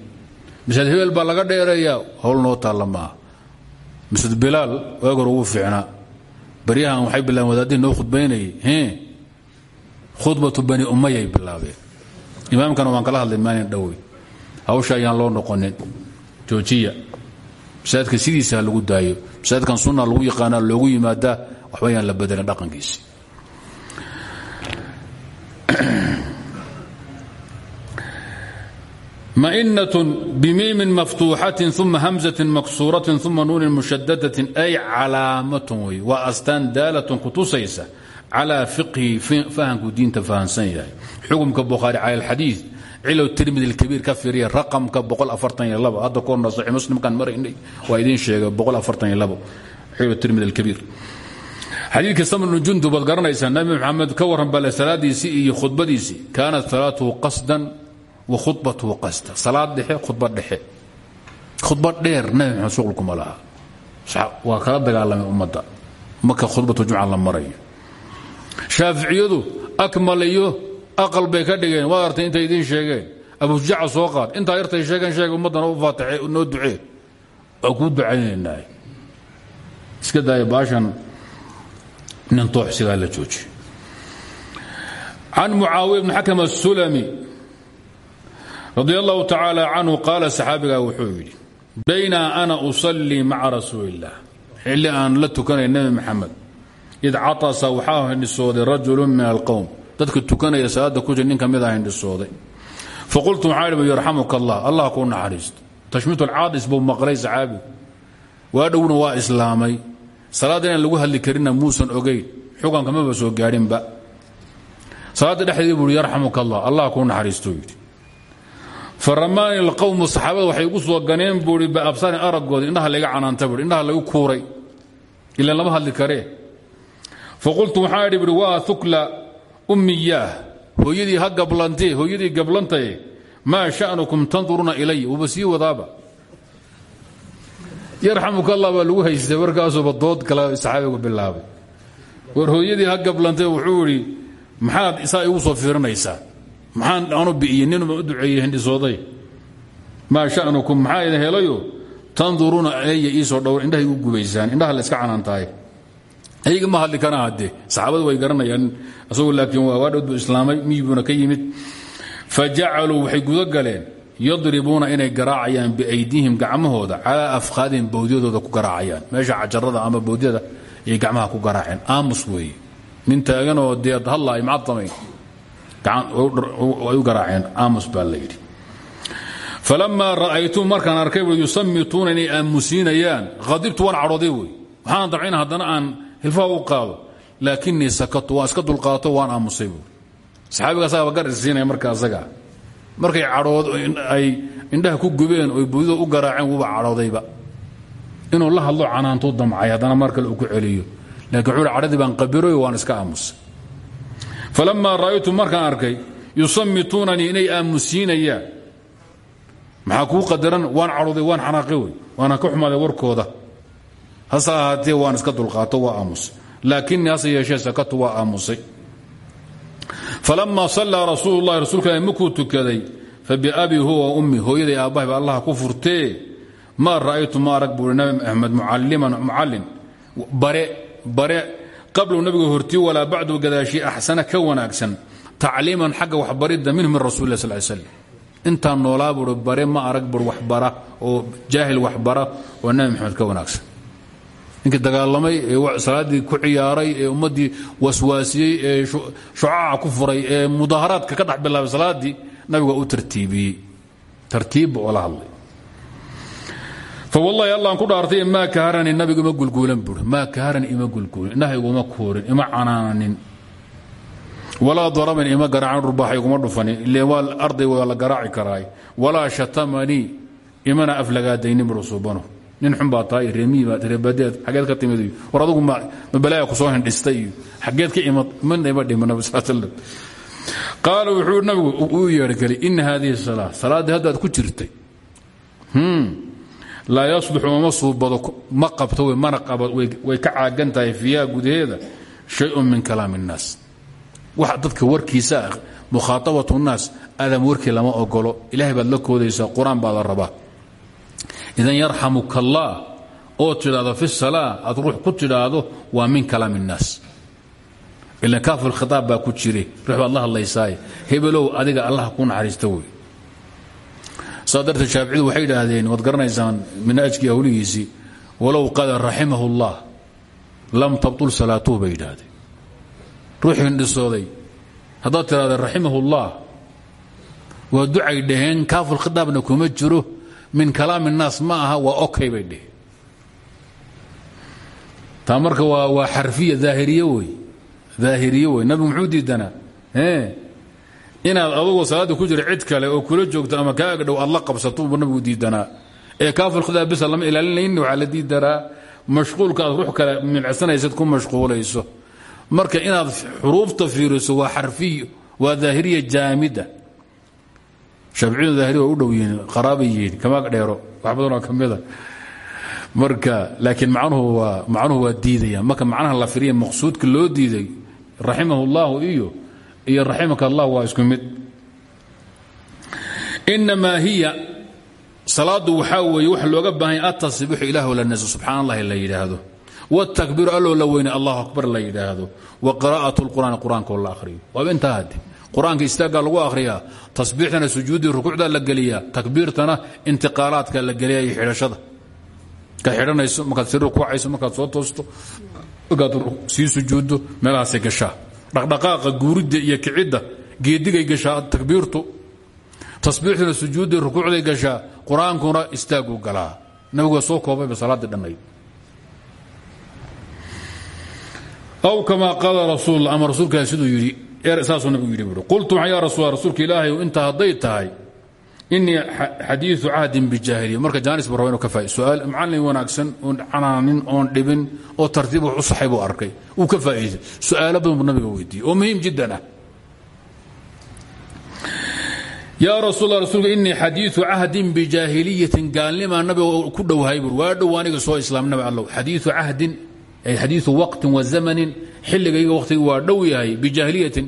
Speaker 2: masjid hebel baa laga dheereeyaa howl noo taalla maaha masjid bilaal waag hor ugu waxay bilaabeen wadaadihii noo khudbaynayay. Khudbatu bani umayay bilaabeen imaamkana waan kala hadlay maalin dhowey hawsha ayaan loo noqonin joojiya. Masaajidka sidiisa lagu daayo. Masaajidkan sunna lagu yaqaanaa loogu yimaadaa waxba yaan la bedelin dhaqankiisi mainة bmiimin maftuuxatin uma hamزaةi maksuuratin uma nuunin mushadadatin ay calaamat wey waa astaan daalatn kutusaysa calىa fiqhi fahamku diinta fahamsan yahay xukumka bukhaari cala اlxadiiث cilow tirmidi اlkabiir ka firiya raqamka hadda koorna saxi muslimkan maraynay waa idiin sheegay cilow tirmidi اlkabiir xadiidka samr bnu jundub baad garanaysaa nabi maxamed ka warran bale salaadiisii iyo khudbadiisii kaanat salaatuhu qasdan wa khubatuhu qasda salaad dhexe khudba dhexe. Khudba dheer nabi maxamed shuqulkuma laha. Waa kala dagaalamay ummadda. Marka khudbatu jumca la marayo. Shaaficiyadu akmal iyo aqal bay ka dhigeen. Waad artay intay idiin sheegeen. Abujaca soo qaad. Intaa yartay sheegeen sheega ummaddana u faataxe noo ducee. Waa kuu ducaynaynaa. Iska daaya baashan nin tooxsigaa la joojiyo can mucaawiya bni xakam asulami radi allahu tacaala canhu qaala saxaabigaa wuxuu yidhi bayna ana usallii maca rasuuli illah xilli aan la tukanay nebi maxamed id catasa waxaa hindhisooday rajulu min alqowm dadka tukanaya salaada ku jir nin ka mida hindhisooday. Faqultu waxaa allah allah kuu naxariisto tashmiit alcaadis buu maqlay saxaabigu waa dhowna waa islaamay. Salaadda inaan lagu hadli karinna muusan ogayn xukanka maba soo gaadhinba. Salaadda dhexdeedii buui yarxamuka allah allah kuu naxariisto yidhi faramaani alqowmu saxaabada waxay ugu soo ganeen buui biabsaarin araggooda indhaha layga canaanta bui indhaha lagu kuuray. Ilaan lama hadli karee faqultu waxaa idhi buui waa ukla ummiyaah hooyadii ha gablantee hooyadii gablantaye maa sha'nukum tanduruuna ilay wuba sii wadaaba. Yarxamuka allah baa lagu haystay markaasuuba dood kale saxaabigu bilaabay. War hooyadii ha gablantay wuxuu idhi maxaad isaa igu soo fiirinaysaa maxaan aanu bi'iye ninuma u duceeyey hindhisooday maa sha'nukum maxaa idin helayo? Tanduruuna ilaya iisoo dhowr indhahay igu gubaysaan indhaha la iska canaantahay ayaga ma hadli kana hadde saxaabadu way garanayaan isagu laakiin waa waadhowd islaamay miyibuuna ka yimid? Fa jacaluu waxay galeen yadribuuna inay garaacayaan biaydihim gacmahooda calaa afkaadihim bawdyadooda ku garaacayaan. Meesha cajarada ama bawdyada ayay gacmaha ku garaaceen. Aamus weeye. Nin taaganoo dee hadlaay maxaad samayn ay u garaaceen. Aamus baa la ra'aytum markaan arkay bu yusamituuna inay aamusiinayaan khadibtu waan cadhooday wey. Waxaan damcayna haddana aan hilfaha u qaado. Laakinii sakatu waan iska dulqaato waan aamusay buui saxaabiga asagaba gar isiinaya marka asaga. Markay cadhood ay indhaha ku gubeen oy buudida u garaaceen wuuba cadhoodayba. Inuu la hadlo canaantuu damcay haddana mar celiyo. Lakin wuxuu cadhadii baan qabiroy waan iska aamusay falamaa ra'aytu markaan arkay yusamituunanii inay aamusiinayaan. Maxaa qadaran? Waan cadhooday waan xanaaqi wey. Waana xumaaday warkooda. Hase ahaatee iska dulqaato waa aamusay. Laakinii hase yeeshee sakatu waa aamusay. Falama sallaa rasuulu lahi rasuulka makuu tukaday fabiabii huwa ummi hooyaday aabbahay ba allah ku furtee maa ra'aytu ma arag? Buui nabi axmed mucalliman bare bare qablow nabiga hortii walaa bacdu gadaashii axsana ka wanaagsan tacliiman xagga waxbaridda minhu min rasul lah sal slam intaan noolaa buui bare ma arag bur waxbara oo jaahil waxbara oo nabi maxamed ka wanaagsan. Ninkii dagaalamay ee ku ciyaaray ee ummaddii waswaasiyey ee shucaca ku furay ee mudaaharaadka ka dhex bilaabay salaaddii nabiga u tartiibiyey tartiibba oo la hadlay fawallaahi allaan ku dhaartay maa kaharani nabigu ima gulguulan buuri maa kaharani ima gulguulin. Inaha iguma koorin ima canaananin. Walaa daraban ima garaacan rurbaax iguma dhufanin ile waa arday waa la garaaci karaay. Imana aflagaadaynin burusuubano nin xun baa tahay reemireebadeed xageed ka timid war adugu ma balaaya ku soo hindhistay xageed ka imad midna ima dhima nabi sal slam wuxuu nabigu uu yeedhi kali ina haadihi salaa salaaddii haddaad ku jirtay laa yasluxu uma suubado ma qabto mana qaba way ka caagan tahay fiiha gudaheeda shay-un min kalaam الnaas wax dadka warkiisa ah mukhaaطabat الnaas aadam warkii lama ogolo ilahay baad la koodaysaa qur-aan baa la rabaa idan yarxamuka allah oo tidhaahdo fi salaa aad ruux ku tidhaahdo waa min kalaam الnaas ila kaafir khitaab baa ku jire ruux baad la hadlaysaaye hebelow adiga allah ku naxariista wey saa darteed shaaficidu waxay yidhaahdeen waad garanaysaan minajkii hawligiisii walow qada raximahu اllah lam tabطul salaatuhu bay yidhaahdeen ruux hindhisooday haddaad tidhahda raximahu اllah waa ducay dhaheen kaafir khitaabna kuma jiro min kalaam الnaas ma aha waa okay bay dheheen taa marka waa waa xarfiya daahiriye wey daahiriye wey nabigu muxuu diidanaa inaad adugoo salaadda ku jira cid kale oo kula joogto ama kaa agdhow aad qabsato buu nabigu diidanaa. Ee kaafir khidaa bisa lama ilaalinayni waxaa la diidanaa mashquulka aad ruux kale milcsanaysid ku mashquulayso. Marka inaad xuruufta fiiriso waa xarfiyo waa daahiriya jaamida. Shaaficiyadu daahiri waa u dhow yihiin qaraabay dheero wax badanoo ka mida marka laakiin macnuhu waa macnuhu waa diidaya. Marka macnaha la firiya maqsuudka loo diiday raximahu اllahu iyo raximaka allah waa isku mid. Inamaa hiya salaadu waxaa weeye waxa looga baahanya atasbixu ilah la naso subxaan allahi la yidhaahdo. Wاtakbiiru alloo la weyne allahu akbar la yidhaahdo. Wa qira'at اlqur'aani qur'aankoo la akhriyo. Waaba intaa hadde qur'aanka istaaggaa lagu akhriyaa tasbiixtana sujuuddii rukuucdaa la geliyaa takbiirtana intiqaalaadka la geliya iyo markaad xidhanayso markaad sir rukuucayso markaad soo toosto markaad sii sujuuddo meelahaasay gashaa dhaqdhaqaaqa guuridda iyo kicidda geedigay gashaa takbiirtu tasbiixtuna sujuuddii rukuucday gashaa qur'aankuna istaaguu galaa. Nabigu soo koobayba salaaddii dhannayd. Aw kamaa qaala rasuul ama rasuulkaah siduu yidhi saasuu nabigu yidhi buui qultu waxaan yaa rasuul rasuulka ilaahay intaa hadday tahay inii xadiiu cahdin bijaahiliya. Marka jaanis inu ka faa suaal macallin wanaagsan oon canaanin oon dhibin oo tartiib u saxay arkay. Wuu ka faa'iiday su'aalo badan nabiga weydiiyey. Oo muhiim jiddan ah. Yaa rasuul rasuulka inii xadiiu cahdin bijaahiliyatin nabiga ku dhowhay waa dhow aniga soo islaamnaba allow xadiiu cahdin ay xadiiu waqtin wa zamanin xilligayga wakhtiga waa dhow yahay bijaahiliyatin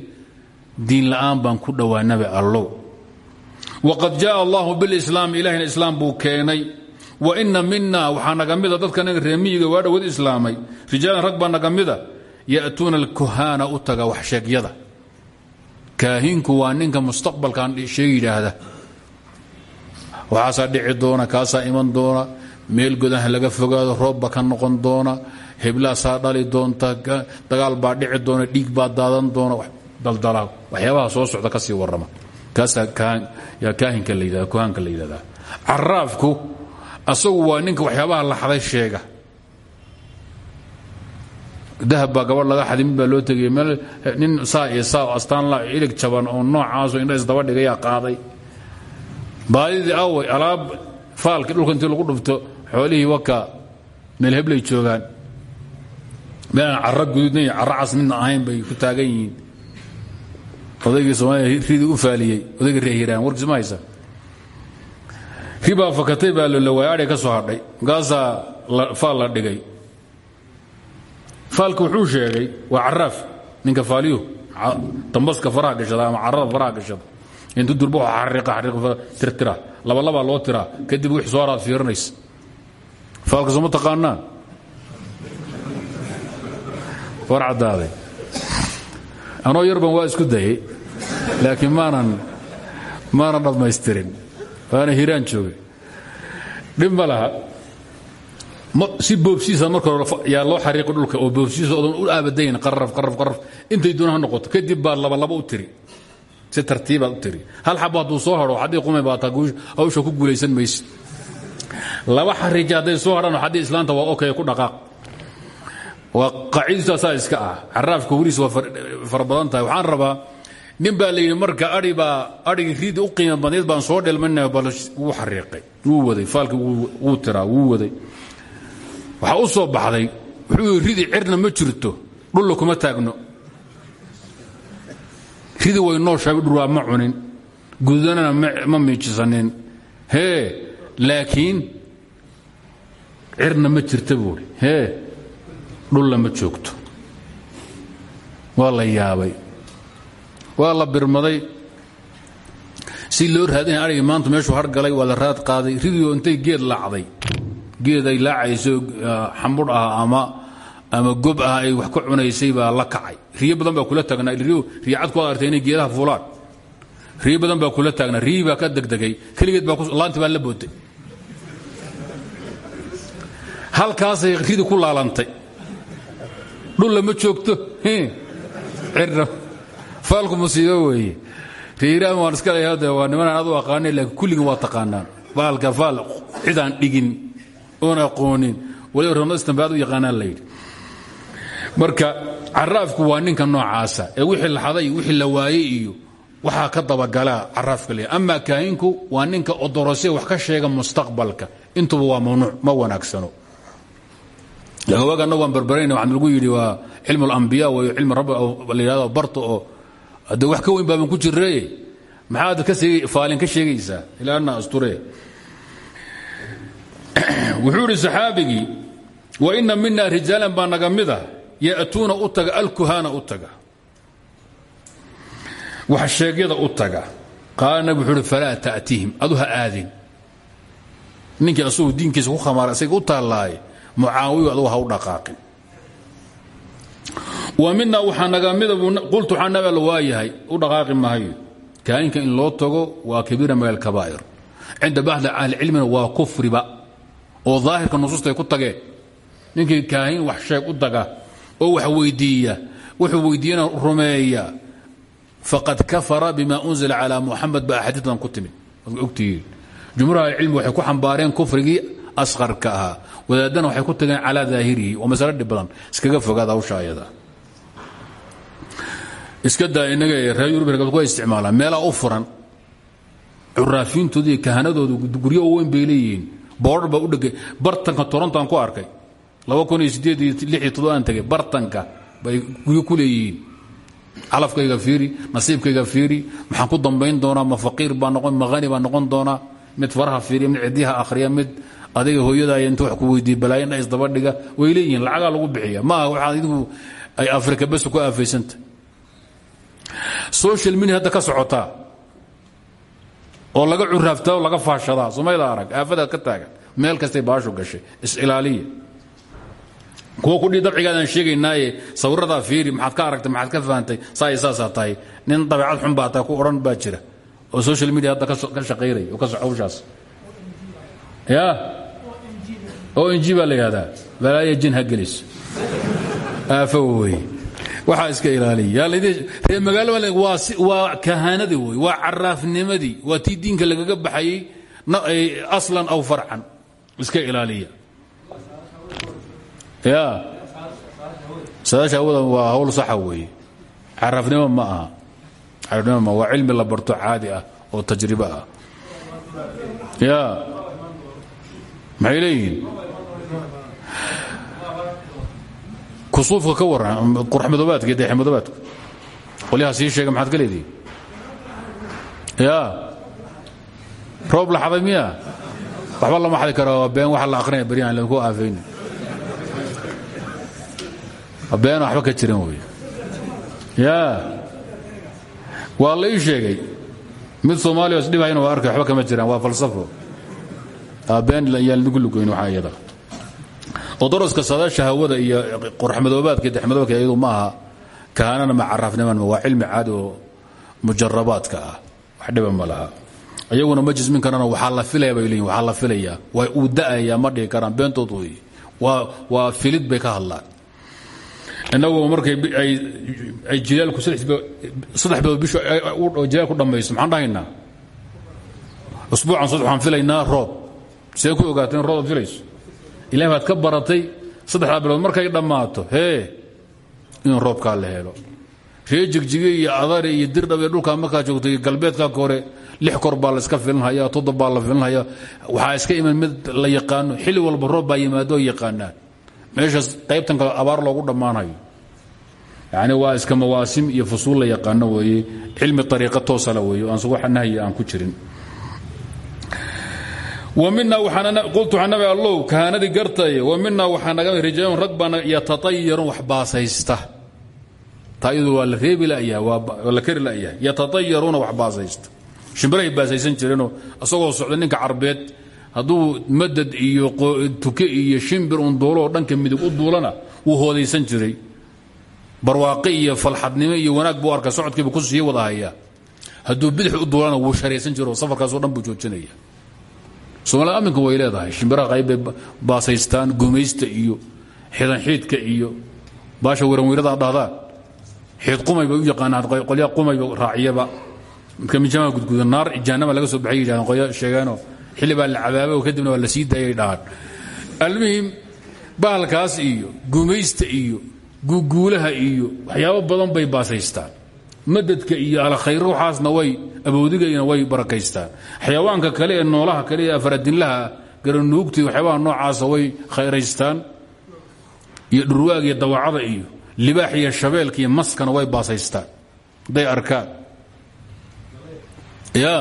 Speaker 2: diin la'aan baan ku dhowaa nabi allow wqad jaء allahu biاlislaam ilahina islaam buu keenay wa ina mina waxaa naga mida dadka naga reemiyiga waa dhowad islaamay rijaalan rag baa naga mida ya'tuuna alkuhaana u taga waxsheegyada kaahinku waa ninka mustaqbalkan sheeg yidhaahda waxaasaa dhici doona kaasaa iman doona meel godaha laga fogaado roobba ka noqon doona heblaasaa dhali doonta dagaal baa dhici doona dhiig baa daadan doona daldala waxyaabaha soo socda ka sii warrama kaahinka la yidhahda kuhaanka la yidhahdaa. Caraafku asagu waa ninka waxyaabaha laxday sheega. Dahab baa gabadh laga xadi mid loo tegay meel nin saa iyo saa astaan la ilig jaban oo noocaasoo indha isdaba dhigayaa qaaday. Baadidii away alaab faalki dhulka intii lagu dhufto xoolihii waka meel heblay joogaan. Meelaan carro guduudna iyo carro cas midna bay ku taagan yihiin odaygii somaaliya ridii u faaliyey odaygii reehiraan warkiis ma haysa. Fakatay baa lolawaay adhay ka soo hadhay. Markaasaa faal la dhigay. Faalka wuxuu sheegay waa caraaf ninka faaliyu dambaska faraha gashada ama carada faraha gashada. Intu durba xariiqa xariiqa tirtira laba labaa loo tiraa kadib wix soo araad fiirinaysa faalka soo ma taqaanaan? War anoo yarban waa isku dayay laakiin maanan dhammaystirin. Waana hiraan joogay. Dhib ma si boobsiisa marka hore yaa loo xariiqi dhulka oo boobsiisa odan u aabadayn qaraf qaraf qaraf intay doona noqoto. Kadib baad labalaba u tiri. Si tartiibaad u tiri. Hal xabo hadduu soo haro haddii qumay baataa hawsha ku guulaysan maysid. Laba xariij hadday soo hadhaan haddii islaanta waa okay ku dhaqaaq. Waa qaacidistaasaa iska ah. Caraafka weliis waa fara badan waxaan rabaa nin baa la yidhi marka ai baa adhigii riidi u qiima badneed baan soo dhelmanaya bal wuu xariiqay. Wuu waday faalkii wuu tiraa wuu waday. Waxaa u soo baxday wuxuu ridi cirna ma jirto dhulla kuma taagno. Ridi way nooshahay dhurwaa ma cunin gudanana ma miijisanin. Hee laakiin cirna ma jirta buuri hee dhulla ma joogto. Waa yaabay waa la birmaday. Si loo raadinaya arigii maanta meeshuu hargalay waa la raad qaaday. Ridioo intay geed laacday. Geed ay laacayso xambudh ah ama ama gob ah ay wax ka cunaysay baa la kacay. Riyo badan baa kula taagnaa riyacad ku artay inay geedaha fuulaan. Riyo badan baa kula taagnaa riyii ka degdegay. Keligeed baa laanti baa la booday halkaasay ridi ku laalantay. Dhulla ma joogto faalku musiibo weeye riiraan waan iska leeyahay de waa niman aan adu aqaanay laakiin kulligin waa taqaanaan. Faalka faal cidaan dhigin oon aqoonin waliba ramada istambaad u yaqaanaan layidhi marka caraafku waa ninka noocaasa. Ee wixii la xaday wixii la waayey iyo waxaa ka dabagalaa caraafka le amaa kaahinku waa ninka odorose wax ka sheega mustaqbalka. Intuba waa mamnuuc ma wanaagsano. Waaga annagu waan barbarayna waxaan lagu yidhi waa cilmu alambiya wayo cilmi rabbi la yidhahdo barta oo de wax ka weyn baaban ku jirreeye maxaad ka faalin ka sheegaysaa ilaa anna asture [clears throat] wuxuu idhi saxaabigii wa ina mina rijaalan baa naga mida ya'tuuna u taga alkuhaana u taga. Wax wuxuu uhi falaa ha aadin. Ninkii asagu diinkiisa ku khamaara isaga u ha u dhaqaaqin wa mina waxaa naga mida qultu alla waayahay u dhaqaaqi maayo. Kaainka in loo tago waa kabiira min alkabaa'ir cinda baxdi ahlicilmina waa kufriba oo daahirka nusuusta ay ku tageen. Ninkii kaahin wax sheeg u taga oo wax weydiiya wuxuu weydiiyana rumeeya. Faqad kafara bima unzila calaa muxamed ba axaadiitan ku timid. Ogtihiin. Jumhuur ahlicilmi ku xambaareen kufrigii asqarka ahaa. Wadaadana waxay ku tageen calaa daahirihi waa masalo dhib iskaga fogaada hawsha ayada iska daa inaga reer yurub ku isticmaalaan meelaa u furan curaafiintooda iyo kahanadooda guryo weyn bay leeyihiin. Boodhar baa u dhegay bartanka torontoan ku arkay aan tagay bartanka bay guryo ku leeyihiin. Calafkayga fiiri nasiibkayga fiiri maxaan ku dambayn doonaa? Ma faqiir noqon ma hani noqon doonaa? Mid faraha fiiriya mid cidiyaha akhriya mid adiga hooyadaaya inta wax ku weydiiya balaayan isdaba dhiga. Way leeyihiin lacagaa lagu bixiya maaha waxaa idigu ay afrika bes ku aafaysanta social media hadda ka socotaa oo laga curaaftaa oo laga faashadaa somayda arag aafadaad ka taagan meel kastay baashu gashay is-ilaaliya kuwa kudhii dabcigaadaan sheegaynaaye sawiradaa fiiri maxaad ka aragtay maxaad ka fahantay saa iyo saasaa tahay. Nin dabeecad xun baa tahay ku odhan baa jira. Oo social media hadda ka shaqaynaya oo ka soco hawshaas. Ya? O n g baa la yihahdaa balaaya jin ha gelis. Aafo wey waxaa iska ilaaliya. Reer magaalo waa kahaanadii wey waa caraafnimadii waa tii diinka lagaga baxayey aslan aw farcan. Iska ilaaliya. Ya saadaasha awada waa hawl saxa weeye caraafnimo ma aha. Caraafnimo ma waa cilmi la barto caadi ah oo tajribo ah. Ya maxay leeyihiin kusuufka ka waran qurxmadoobaadka iyo deexmadoobaadka qolyaha sii sheega maxaad ka leedihi ya roob la xaday miya waxba lama xadi karo been waxa la akrinaya beryahan laku aafayni been waxba ka jiran wey ya waa la ii sheegay mid soomaaliya is dhibhayna waa arkay waxba kama jiraan waa falsafo been yaan lagu lugoyn waxaa iyada oo daraska saadaasha hawada iyo qorxmadoobaadka dexmadoobaadka iyadu ma aha. Kahanana ma caraafniman waa cilmi caadi oo mujarabaadka ah. Wax dhiba ma laha. Iyaguna ma jismin karana waxaa la filaya bay leeyihiin la filayaa waa uu da'ayaa ma dhihi karaan beentood wey waa filid bay ka hadlaan. Innagu markay ay jilaalku saddex bilood bishu jilaal ku dhammaysto maxaan dhahaynaa? Usbuucan saddex waxaan filaynaa roob. See ku rooda filayso ilahi baad ka baratay saddexdaa bilood markay dhammaato hee in roobkaa la helo. Ree jigjige iyo adare iyo dirdhabe dhulkaa markaa joogtay galbeedka kore lix kor la iska filinhaya toddob la filinhaya waxaa iska iman mid la yaqaano xilli walba roob baa yimaado yaqaanaan. Meeshaas qaybtan kale abaar loogu dhammaanayo. Yani waa iska mawaasim iyo fusuul la yaqaano weeye. Cilmi ariiqa toosala weeye aan wax nahyi aan ku jirin mina qultu waxaa nabi allow kahanadii gartay wa minaa waxaa naga rijaalun rag baa yatatayaruun wax baasaysta. Taa iyadu waa la reebi layahay waa la kari layahay yatatayaruuna wax baasaysta. Shimbirahay baasaysan jireenoo isagoo socda ninka carbeed hadduu madad iyo tuke iyo shimbir un duuloo dhanka midig u duulana wuu hoodaysan jiray. Barwaaqi iyo falxadnimo iyo wanaag buu arka socodkiibu ku sii wada hayaa. Hadduu bidix u soomaalida aminka way leedahay. Shimbiraha qaybbay baasaystaan gumaysta iyo xidanxiidka iyo baasha weranweyrada dhahdaan. Xiid qumay bay u yaqaanaan qolya qumayba raaciyaba. Midka mijamaa gudguda naar jahanama laga soo baxay yidhahdeen qolya sheegeenoo xilli baa la cabaabay oo kadibna waa la sii daayay dhahaan. Almuhim bahalkaas iyo gumaysta iyo guuguulaha iyo waxyaabo badan bay baasaystaan madadka iyo alkhayr waxaasna way aboodigaina way barakaystaan xayawaanka kale ee noolaha kale ee afaradinlaha garanuugta waxyaabaha noocaasa way khayraystaan. Iyo dhurwaag iyo dawacada iyo libaax iyo shabeelka iyo maskana way baasaystaan. Hadday arkaan. Ya.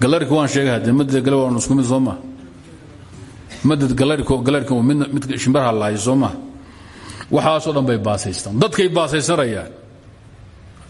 Speaker 2: Galarika waan sheegay hadde madad gale waan isku mid soo maha madad galarika galarika mid mid shimbiraha lahay soo maha waxaasoo dhan bay baasaystaan. Dadkay baasaysanayaan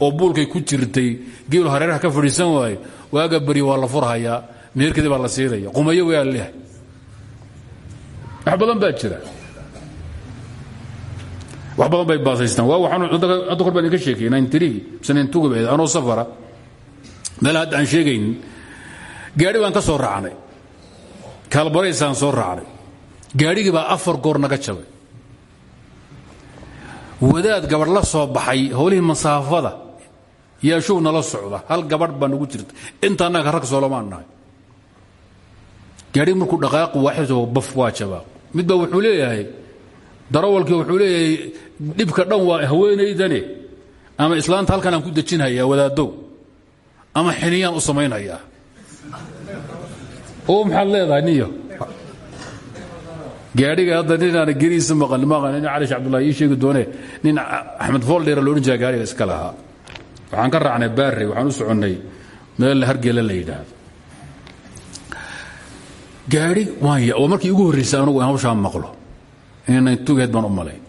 Speaker 2: oo buulkay ku jirtay geelu hareeraha ka fadhiisan waayo waaga beri waa la furhayaa meherkadii baa la siinaya qumayo waa leehay. Wax badan baa bay baasaystaan waa waxaan hadda kor baan idinka sheekay nintirigi mise nintugu bay anoo safara. Meel hadda aan sheegaynin gaadhi baan ka soo raacnay. Kaalbaraysaan soo raacnay. Gaadhigii baa afar goor naga jabay. Wadaad gabadh la soo baxay howlihii masaafada yeeshow nala socda hal gabadh baa nagu jirta. Inta annaga rag soolomaan nahay. Gaadhigi markuu dhaqaaqu waaxibto baf waa jabaa. Midba wuxuu leeyahay darawalkii wuxuu leeyahay dhibka dhan waa haweenaydane. Ama islaanta halkan aan ku dejinhayaa wadaadow ama xiniyaan u samaynhayaa oo maxaad leedahay niyo? Gaadhiga hadda ninaana geriisa maqan maqan nin cali cabdullahi ii sheegi doone nin axmed fooldheera loodhan jira gaadhiga iska lahaa waxaan ka raacnay baarrey waxaan u soconnay meel hargela la yidhaahdo. Gaadhi waan oo markii ugu horraysay anugu in hawshaa maqlo inay tugeed baan u malayn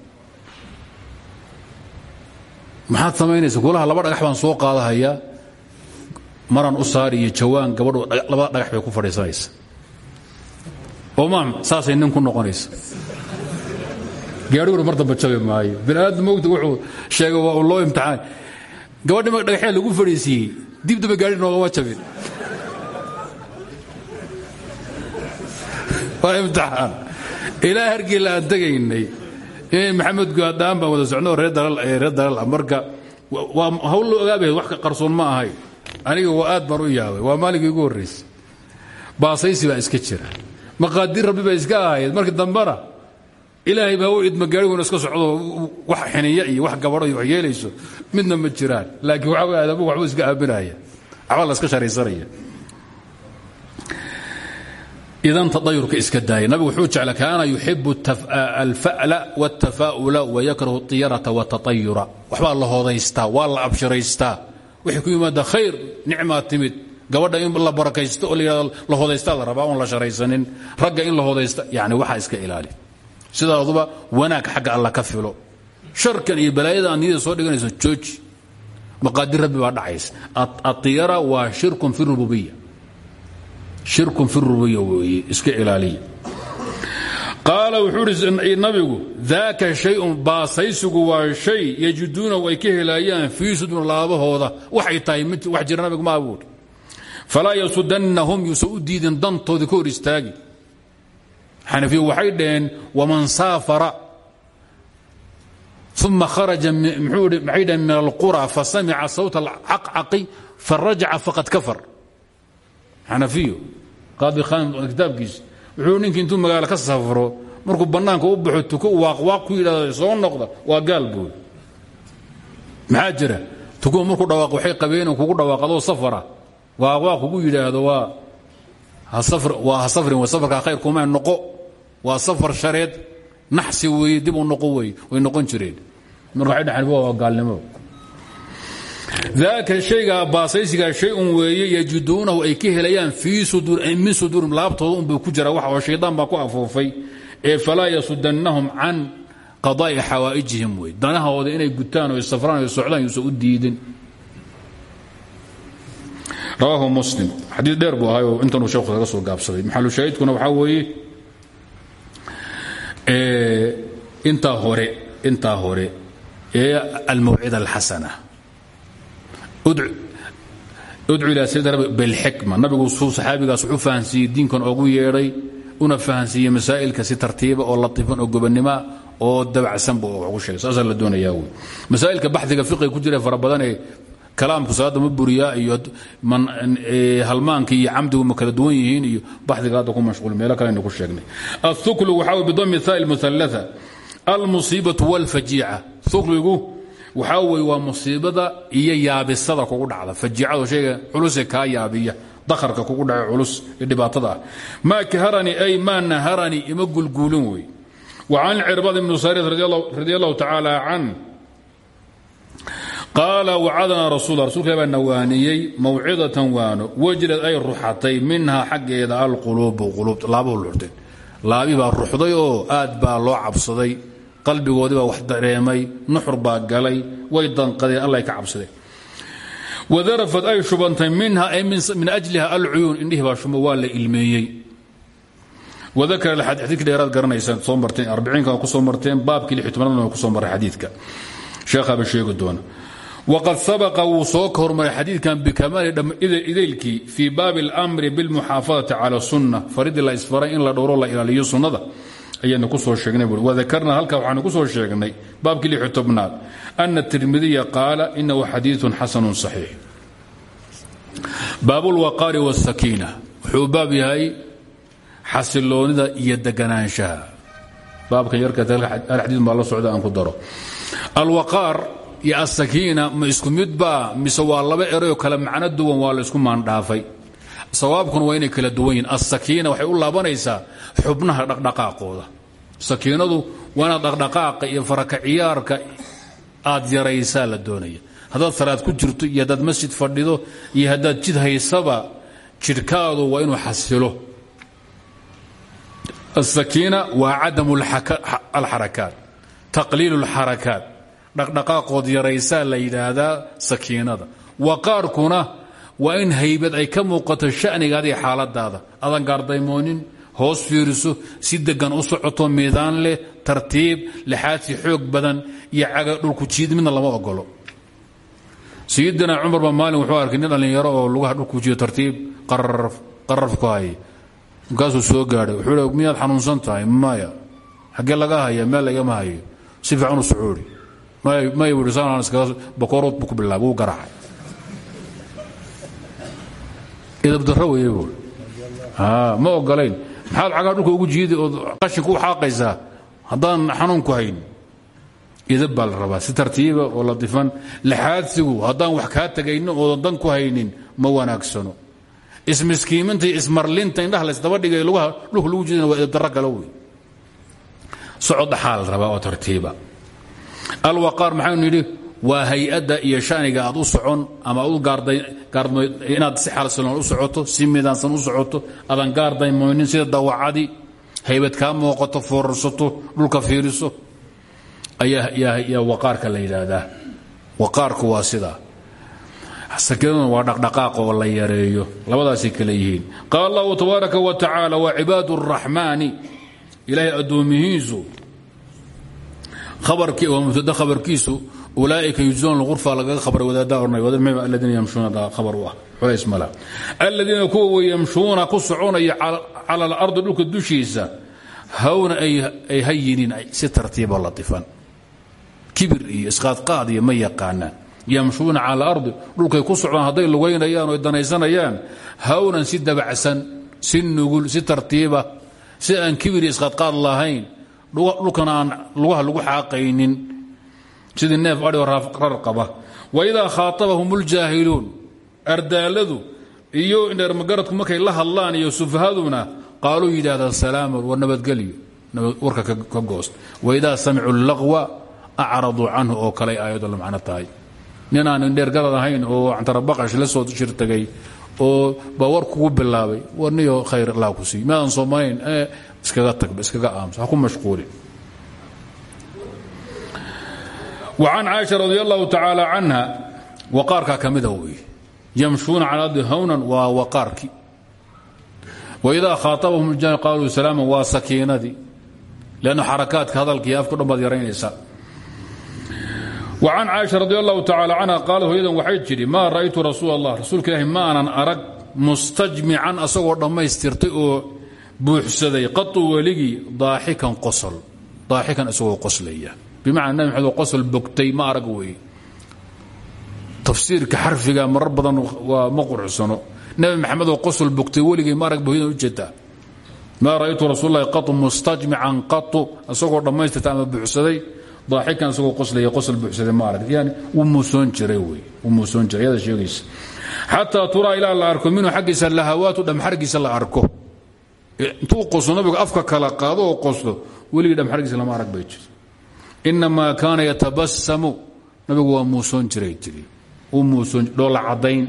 Speaker 2: maxaad samaynaysa? Kulaha laba dhagax baan soo qaadahayaa maraan u saari iyo jawaan gabadhu labada dhagax bay ku fadhiisanaysa. Oo maam saasay nin ku noqonaysa. Gaadhiguna mar damba jabi maayo. Bini aadam mogta wuxuu sheegay waa loo imtixaan gabadhi ma dhagaxyaa lagu fadhiisiiyey dib damba gaadhi noogama jabin. Waa imtixaan. Ilaa hargeela aan tegaynay inay maxamed guadaan baan wada socno reer dalal ah. Marka waa hawl loo ogaabay wax qarsoon ma ahay. Aniga waa aad baan u yaabay waa maalinkii ugu horraysay baasaysi baa iska jira. Maqaadir rabbi bay iska ahayd markii dambena ilaahay baa u idma gaariguna iska socdo wax xiniya iyo wax gabadho iyo wax yeelayso midna ma jiraan laakiin waxa wey aadamugu waxbuu iska aaminaya waxbaa la iska sharaysanaya idan tadayurka iska daaya nabigu wuxuu jecla kaana yuxibu alfa'la wاtafaa'ula wayakrahu اطiyarata wاtaطayura waxbaa la hoodaystaa waa la abshiraystaa wixii ku yimaada khayr nicmaa timid gabadha in la barakaysto oo layidhahdo la hodaystaa la rabaa oon la sharaysanin ragga in la hodaysta yani waxaa iska ilaali sidaaduba wanaag xagga alla ka filo. Sharkan iyo balaayada aan niyada soo dhiganayso jooji. Maqaadir rabbi baa dhacaysa. Atiyara waa shirkun fi rububiya. Shirkun fi rububiya iska ilaaliya.
Speaker 1: Qaala wuxuu ihi nabigu daaka shayun baasaysigu waa shay yajiduunahu ay ka helayaan fii sudur laabahooda. Waxay tahay wax jira nabigu ma abuuri falaa yasudannahum yuusan u diidin dantoodii istaagi xanafiya waxay dhaheen waman saafara uma kharaja maxay dhaheen min alqura fasamica sawta alcaqcaqi farajaca faqad kafar. Xanafiyo qaadi khan kitaabkiisa wuxuu ninkii intuu magaalo ka safro markuu bannaanka u baxo tuko waaqwaaq ku yidhahdo soo noqda waa gaal buul maxaa jira? Dhawaaq waxay qabeen kugu dhawaaqadoo safara. Waaqwaaq kugu yidhaahdo waa ha safrin way safarkaa khayr kuma noqo waa safar shareed naxsi weeye dib u noqo wey way noqon jireen. Marka waxay dhaxeen waa gaalnimo. Daaka shayga baasaysiga shay-un weeye yajiduunahu ay ka helayaan min suduurim laabtooda unbay ku jira wax oo shaydaan baa ku afuufay. Ee falaa yasudannahum can qadaa'i xawaa'ijihim wey danahooda inay gutaan o safraan o socdaan yuusan u diidin. Rawaahu muslim. Xadii dheer buu ahay oo intanuu sheekhu kaga soo gaabsaday. Maxalu shaahidkuna waxaa weeye intaa hore intaa hore ee almawcida alxasana. Udcu ilaa rabbi bilxikma. Nabigu saxaabigaas wuxuu fahansiiyey diinkan oogu yeedhay una fahansiiyey masaa'ilka si tartiiba oo latiifan oo gobannimoa oo dabacsan buu ugu sheegay. Saasaa la doonayaa wey. Masaa'ilka baxdiga fiqiga ku jira fara badan ee kalaamku salaadda ma buriyaa iyo halmaanka iyo camdigu ma kala duwan yihiin iyo baxdiga hadda ku mashquul. Meelo kalenu ku sheegnay. Athuklu waxaa bidami thaa muhalaa almusiibatu walfajiica. Ukligu waxaa weye waa musiibada iyo yaabisada kugu dhacda. Fajiicado shayga culuse kaa yaabiya. Dakarka kugu dhaca culus dhibaatada ah. Maa kaharani ay maa naharani ima gulguulin wey wa can cirbad ibnu sarid radi allahu tacaala can qaala wacadana rasul rasulka baa nawaaniyey mawcidatan waano wajlad ay ruxatay minhaa xaggeeda alquluubu quluub laabuhu luxteen laabi baa ruxday oo aad baa loo cabsaday. Qalbigoodii baa wax dareemay nuxur baa galay way danqadeen alla ka cabsadeen wadarafad ay shubantay minha ay min ajliha alcuyuun indhihi baa shumo waa la ilmeeyey. Wadakara xadiidka dheeraad garanaysaan soo marteen arbiciinka waa ku soo marteen baabkii lix tobnaadna waa ku soo marray xadiidka sheekhaaba sheegi doona waqad sabaqa wuu soo ka hormaray xadiidkan bikamaali idaylkii fii baabi اlamri biاlmuxaafadati cala sunna faridii la isfaray in la dhowro la ilaaliyo sunnada ayaynu ku soo sheegnay buui wadakarna halka waxaanu ku soo sheegnay baabkii lix tobnaad ana tirmidiya qaala inahu xadiiثun xasanu صaxiix baab اlwaqaari wالsakiina wuxuu baab yahay xasiloonida iyo deganaanshaha baabkan yarka xadiid baa la socda aan ku daro alwaqaar iyo asakiina ma isku midbaa mise waa laba erayoo kale macno duwan waa la isku maandhaafay sawaabkuna waa inay kala duwan yihiin asakiina waxay u laabanaysaa xubnaha dhaqdhaqaaqooda. Sakiinadu waa inaad dhaqdhaqaaqa iyo faraka ciyaarka aad yaraysaa la doonaya. Haddaad salaad ku jirto iyo haddaad masjid fadhido iyo haddaad jid haysaba jidhkaadu waa inuu xasilo. Asakiina waa cadamu alxarakaat اlxarakaat dhaqdhaqaaqood yaraysaa la yidhaahdaa sakiinada. Waqaarkuna waa in haybad ay ka muuqato shanigaada xaaladaada adan gaardaymoonin hoos fiiriso si degan u socoto miidaan leh tartiib lixaadsi xoog badan iyo caga dhulku jiid midna lama ogolo sayidina cumar ba maalin wuxuu arkay nin dhallinyaro oo lugaha dhulku jiido tartiib qararf ku haya markaasuu soo gaadhay. Wuxuu miyaad xanuunsan tahay? Maya xaggee laga haya meel lagama hayo. Si fiican u socoori bakoorood buu ku bilaabay wuu garaacay. Idabdarro weeye buui ma ogolayn maxaad cagaa dhulka ugu jiidi ood qashinku u xaaqaysaa? Haddaan xanuunku hayn. Idab baa la rabaa. Si tartiiba oo latifan laxaadsigu haddaan wax kaa tegaynin oodan dan ku haynin ma wanaagsano. Ismiskiiminta iyo ismarlinta indhaha laysdaba dhigay lugaha dhulka lagu jiidana waa idabdarro kale wey socod dhaxaa la oo tartiiba alwaqaar maxaynu nidhi waa hay'adda iyo shaniga aad u socon ama inaad si xalsiloon u socoto si midaansan u socoto adan gaardaymoynin sida dawacadii haybad kaa muuqato foorarsato dhulka fiiriso. Ayaa waqaarka la yidhaahdaa. Waqaarku waa sidaa sakinaduna waa dhaqdhaqaaq oo la yareeyo. Labadaasay kale yihiin. Qaala tabaaraka wa tacaala wa cibaadu الraxmaani
Speaker 2: ilaahay addoomihiisu abarkii waa mubtada khabarkiisu ulaaika yujzoon lurfa lagaga khabar wadaada ornay wadmim aladiina yamshuuna khabar u ah. Mala. Aladiina kuwa way yamshuuna ku soconaya cala alardi dhulka hawna ay hayiniin si tartiiba latifan. Kibir iyo isqaadqaad iyo ma yaqaanaan. Yamshuuna cala alardi dhulkay ku socdaan lugaynayaan o danaysanayaan hawnan si dabacsan si nugul si tartiiba si aan kibir iyo isqaadqaad lahayn dhulkan aan lugaha lagu xaaqaynin. Sidii neef adhio rar qaba. Waidaa khaaabahum اljaahiluun ardaaladu iyo dheermagaradku markay la hadlaan iyo sufahaduna qaaluu yidhaahdaa salaaman war nabadgelyo. Warka ka goost. Waidaa samicuu laqwa acraduu canhu oo kaley aayado la macno tahay. Nin aan indheergarad ahayn oo cantarabaqash la soo shirtagay oo baa war kugu bilaabay war khayr allah ku siiy maadan soomanayn iskaga tagba iskaga aamusa ha ku mashquulin وcan caaشha radi الlahu tacaalى canha waqaarkaa ka mida wey yamshuuna cala ardi hawnan waa waqaarkii waidaa khaaطabahum اljan qaaluu salaama waa sakiinadii lannu xarakaadka hadalkii afku dhan baad yaraynaysaa وcan caaشha radi الlahu tacaalى canha qaalad hooyadan waxay tidhi maa ra'aytu rasuul الlah rasuulka ilahi ma aanan arag mustajmican asagoo dhammaystirtay oo buuxsaday qatu weligii daaxikan qosol daaxikan isagoo qoslaya. Bimacna nabi maxamed qosol bogtay ma arag weeye. Tafsiirka xarfiga marar badan waa ma nabi maxamed oo qosol bogtay weligay ma arag bohidan u jeedaa maa ra'aytu rasuul lahi mustajmican qatu isagoo dhammaystirta ama buuxsaday daaxikan isagoo qoslaya qosol buuxsaday ma arag. Yani wuu muusoon jiray wey wuu muusoon jiray yada sheegaysa. Xataa turaa ilaa la arko minhu xaggiisa lahawaatu dhamxargiisa la arko intuu qoslo nabigu afka kala qaado oo qoslo weligii dhamxargiisa lama arag bay jir. Inamaa kaana yatabasamu nabigu waa muusoon jiray tii uu muusoon dhoolla cadayn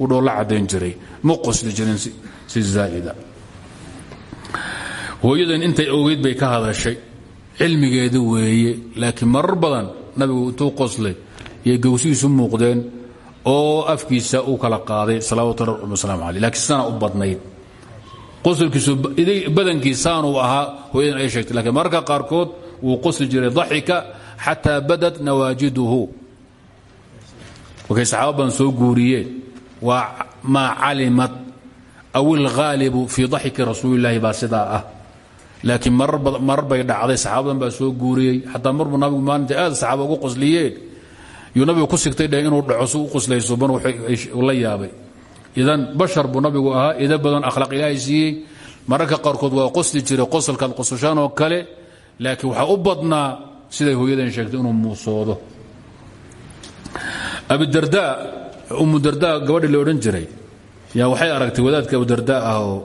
Speaker 2: uu dhoolla cadayn jiray. Ma qosli jirin si zaa'ida. Hooyadan intay ogeyd bay ka hadashay. Cilmigeedi weeye laakiin marar badan nabigu intuu qoslay iyo gowsihiisu muuqdeen oo afkiisa uu kala qaaday salawaatu rabbi wasalaamu caleyh lakiin sana u badnayd qosolkiisu badankiisaanuu ahaa hooyadan ay sheegtay lakiin mararka qaarkood wuu qosli jiray daxika xataa badat nawaajiduhu. Markay saxaaba badan soo guuriyeen waa maa calimat aw ilghaalibu fii daxiki rasuulillaahi baa sidaa ah. Laakiin bay dhacday saxaabadan baa soo guuriyey. Xataa marbu nabigu maalinta aad saxaaba ugu qosliyeen yuu nabigu ku sigtay dheh inuu dhaco su u qoslayso ban la yaabay idan bashar buu nabigu ahaa ida badan akhlaaq ilaahay siiyey. Mararka qaarkood waa qosli jiray qosolkaad qososhaan oo kale laakiin waxaa u badnaa siday hooyadan sheegtay inuu muusoodo. Abidarda umudarda gabadhii la odhan jiray. Yaa waxay aragtay wadaadka abudarda ah oo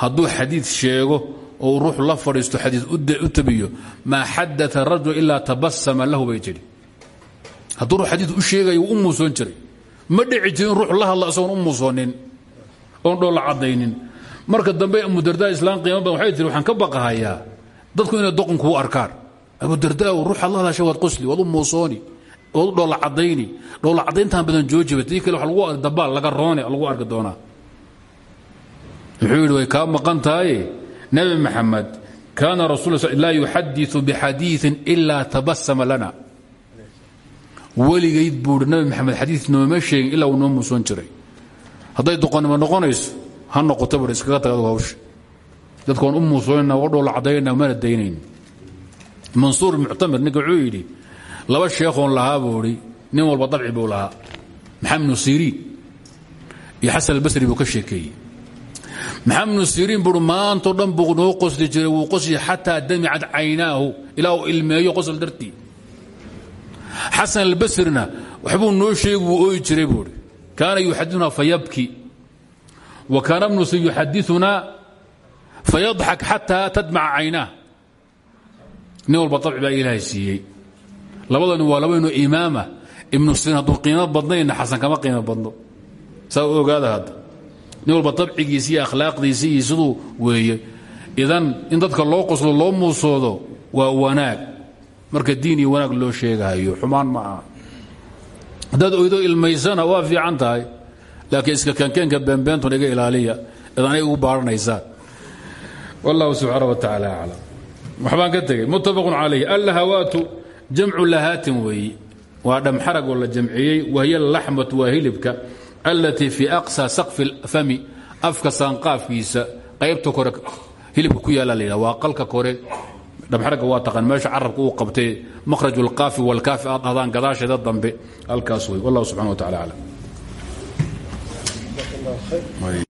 Speaker 2: hadduu xadiid sheego oo ruux la fadhiisto xadiid u tabiyo maa xadaa rajul ilaa tabasama lahu bay tidhi hadduu ruux xadiid u sheegayo wuu u muusoon jiray ma dhici jirin ruux la hadla isagoon u muusoonin oon dhoolla marka dambe umudarda islaan qiimo waxay tihi waxaan ka baqahayaa dadku inay doqon kuu arkaan. Abudarda ruuxaad la hadasha waad qosli waad u muusooni waad u dhoolla cadayni dhoolla cadayntaan badan joojiba kale wa lagu dabaal laga roone lagu arki doonaa. Yidhi way kaa maqan tahaye maxamed. Kaana rasul laa yuxadiu bixadiiin ilaa tabasama lana weligayd buuhi nabi maxamed xadiid nooma sheegin ilaa uu noo muusoon jiray. Hadday doqonnimo noqonayso ha noqoto bur iskaga tag adgu hawsha. Dadku waan u muusoonayna waa dhoolla cadaynayna mana daynayn. Mansuur muctamir ninka wuxuu yidhi laba sheekhoon lahaa buu idhi nin walba dabci buu lahaa. Maxamed bnu siriin iyo xasan albasri buu ka sheekeeyey. Maxamed bnu siriin buui dhan buu noo jiray wuu qosli xataa damicad caynaahu ilaa uu ilmeeyo dartii xasan albasrina waxbuu noo sheegi wuu ooyi jiray buuhi kaana yuxadinaa fayabki wa kaana bnu si yuxadiunaa fayadxak xataa tadmaca caynaah nin walba abci baa ilaahay siiyey. Labadani waa laba inuu imaama. Ibnu siriin hadduu qiimo badnayna xasan kama qiimo badno. Saa u ogaada hadda. Nin walba abcigiisi iyo akhlaaqdiisi iyo siduu weeye. Idan in dadka loo qoslo loo muusoodo waa wanaag marka diin iyo wanaag loo sheegahayo xumaan ma aha. Haddaad oydo ilmaysana waa fiican tahay laakiin iska kankeenka beenbeentun iga ilaaliya id anay ugu baaranaysaan
Speaker 1: wallahu subxaana wa tacaala aclam waxbaan ka tegey muttafaqun calayh allahawaatu jamcu lahaatin weeyi waa dhamxaragoo la jamciyey wahiya alaxmatu waa hilibka allatii fii aqsa saqfi fami afka saanqaafkiisa qaybta kore hilibka ku yaalla la qalka kore dhamxaragga waa taqaan meesha carabka uu qabtay makhraj alqaafi walkaafi aad dhahdaan gadaasheeda dambe halkaas wey wallahu subxana wa tacala